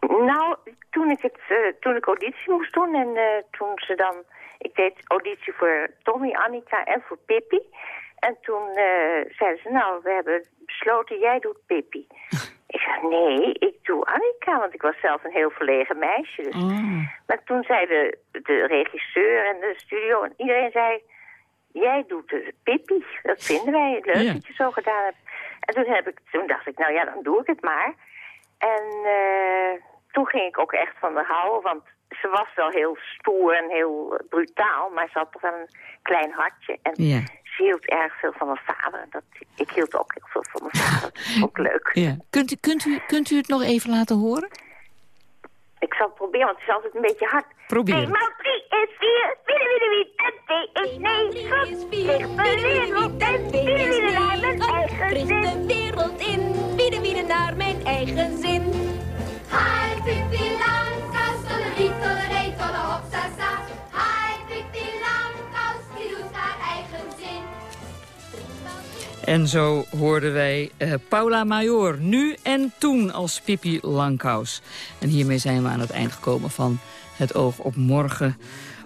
S22: Nou, toen ik, het, eh, toen ik auditie moest doen en toen ze dan... Ik deed auditie voor Tommy, Annika en voor Pippi. En toen eh, zeiden ze, nou, we hebben besloten, jij doet Pippi. ik zei, nee, ik doe Annika, want ik was zelf een heel verlegen meisje. Dus. Maar toen zei de, de regisseur en de studio en iedereen zei... Jij doet de Pippi, dat vinden wij leuk dat je zo gedaan hebt. En toen, heb ik, toen dacht ik, nou ja, dan doe ik het maar. En eh, toen ging ik ook echt van haar houden, want ze was wel heel stoer en heel brutaal, maar ze had toch wel een klein hartje. En
S4: Ja.
S22: Hield erg veel van mijn vader. Dat, ik hield ook heel veel van mijn vader. Dat is ook leuk.
S4: Ja. Kunt, u, kunt, u, kunt u het nog even laten horen?
S22: Ik zal het proberen, want het is altijd een beetje hard.
S4: Probeer het.
S22: Tweemaal drie is vier, wiede wiede wied, en twee is en wiede wiede naar mijn eigen zin.
S5: de wereld in, wiede wiede naar mijn eigen zin. Hi, Pippi tolle hopsasa.
S4: En zo hoorden wij eh, Paula Major, nu en toen als Pippi Langkous. En hiermee zijn we aan het eind gekomen van Het Oog op Morgen.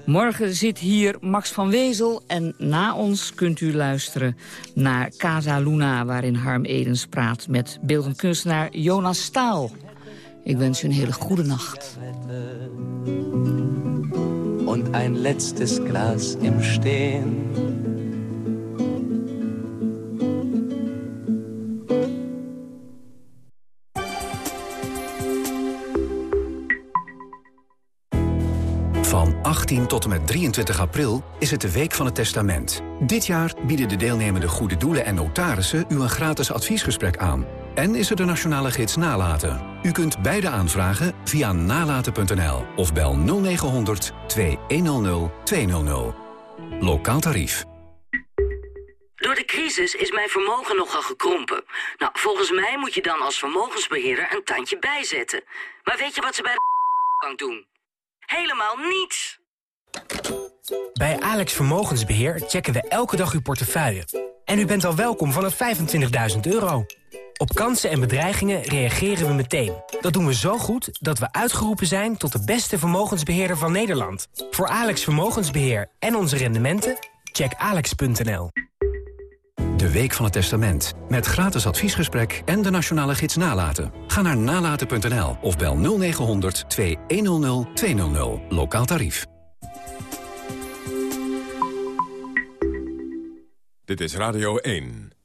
S4: Morgen zit hier Max van Wezel en na ons kunt u luisteren naar Casa Luna... waarin Harm Edens praat met beeldend kunstenaar Jonas Staal. Ik wens u een hele goede nacht.
S3: und ein letztes Glas im Stehen.
S23: Tot en met 23 april is het de Week van het Testament. Dit jaar bieden de deelnemende goede doelen en notarissen u een gratis adviesgesprek aan. En is er de nationale gids Nalaten. U kunt beide aanvragen via nalaten.nl of bel 0900 2100 200. Lokaal tarief.
S24: Door de crisis is mijn vermogen nogal gekrompen. Nou, volgens mij moet je dan als vermogensbeheerder een tandje bijzetten. Maar weet je wat ze bij de bank doen? Helemaal niets.
S25: Bij Alex Vermogensbeheer checken we elke dag uw portefeuille. En u bent al welkom vanaf 25.000 euro. Op kansen en bedreigingen reageren we meteen. Dat doen we zo goed dat we uitgeroepen zijn tot de beste vermogensbeheerder van Nederland. Voor Alex Vermogensbeheer en onze rendementen, check alex.nl.
S23: De Week van het Testament. Met gratis adviesgesprek en de nationale gids Nalaten. Ga naar nalaten.nl of bel 0900 2100 200. Lokaal tarief.
S2: Dit is Radio 1.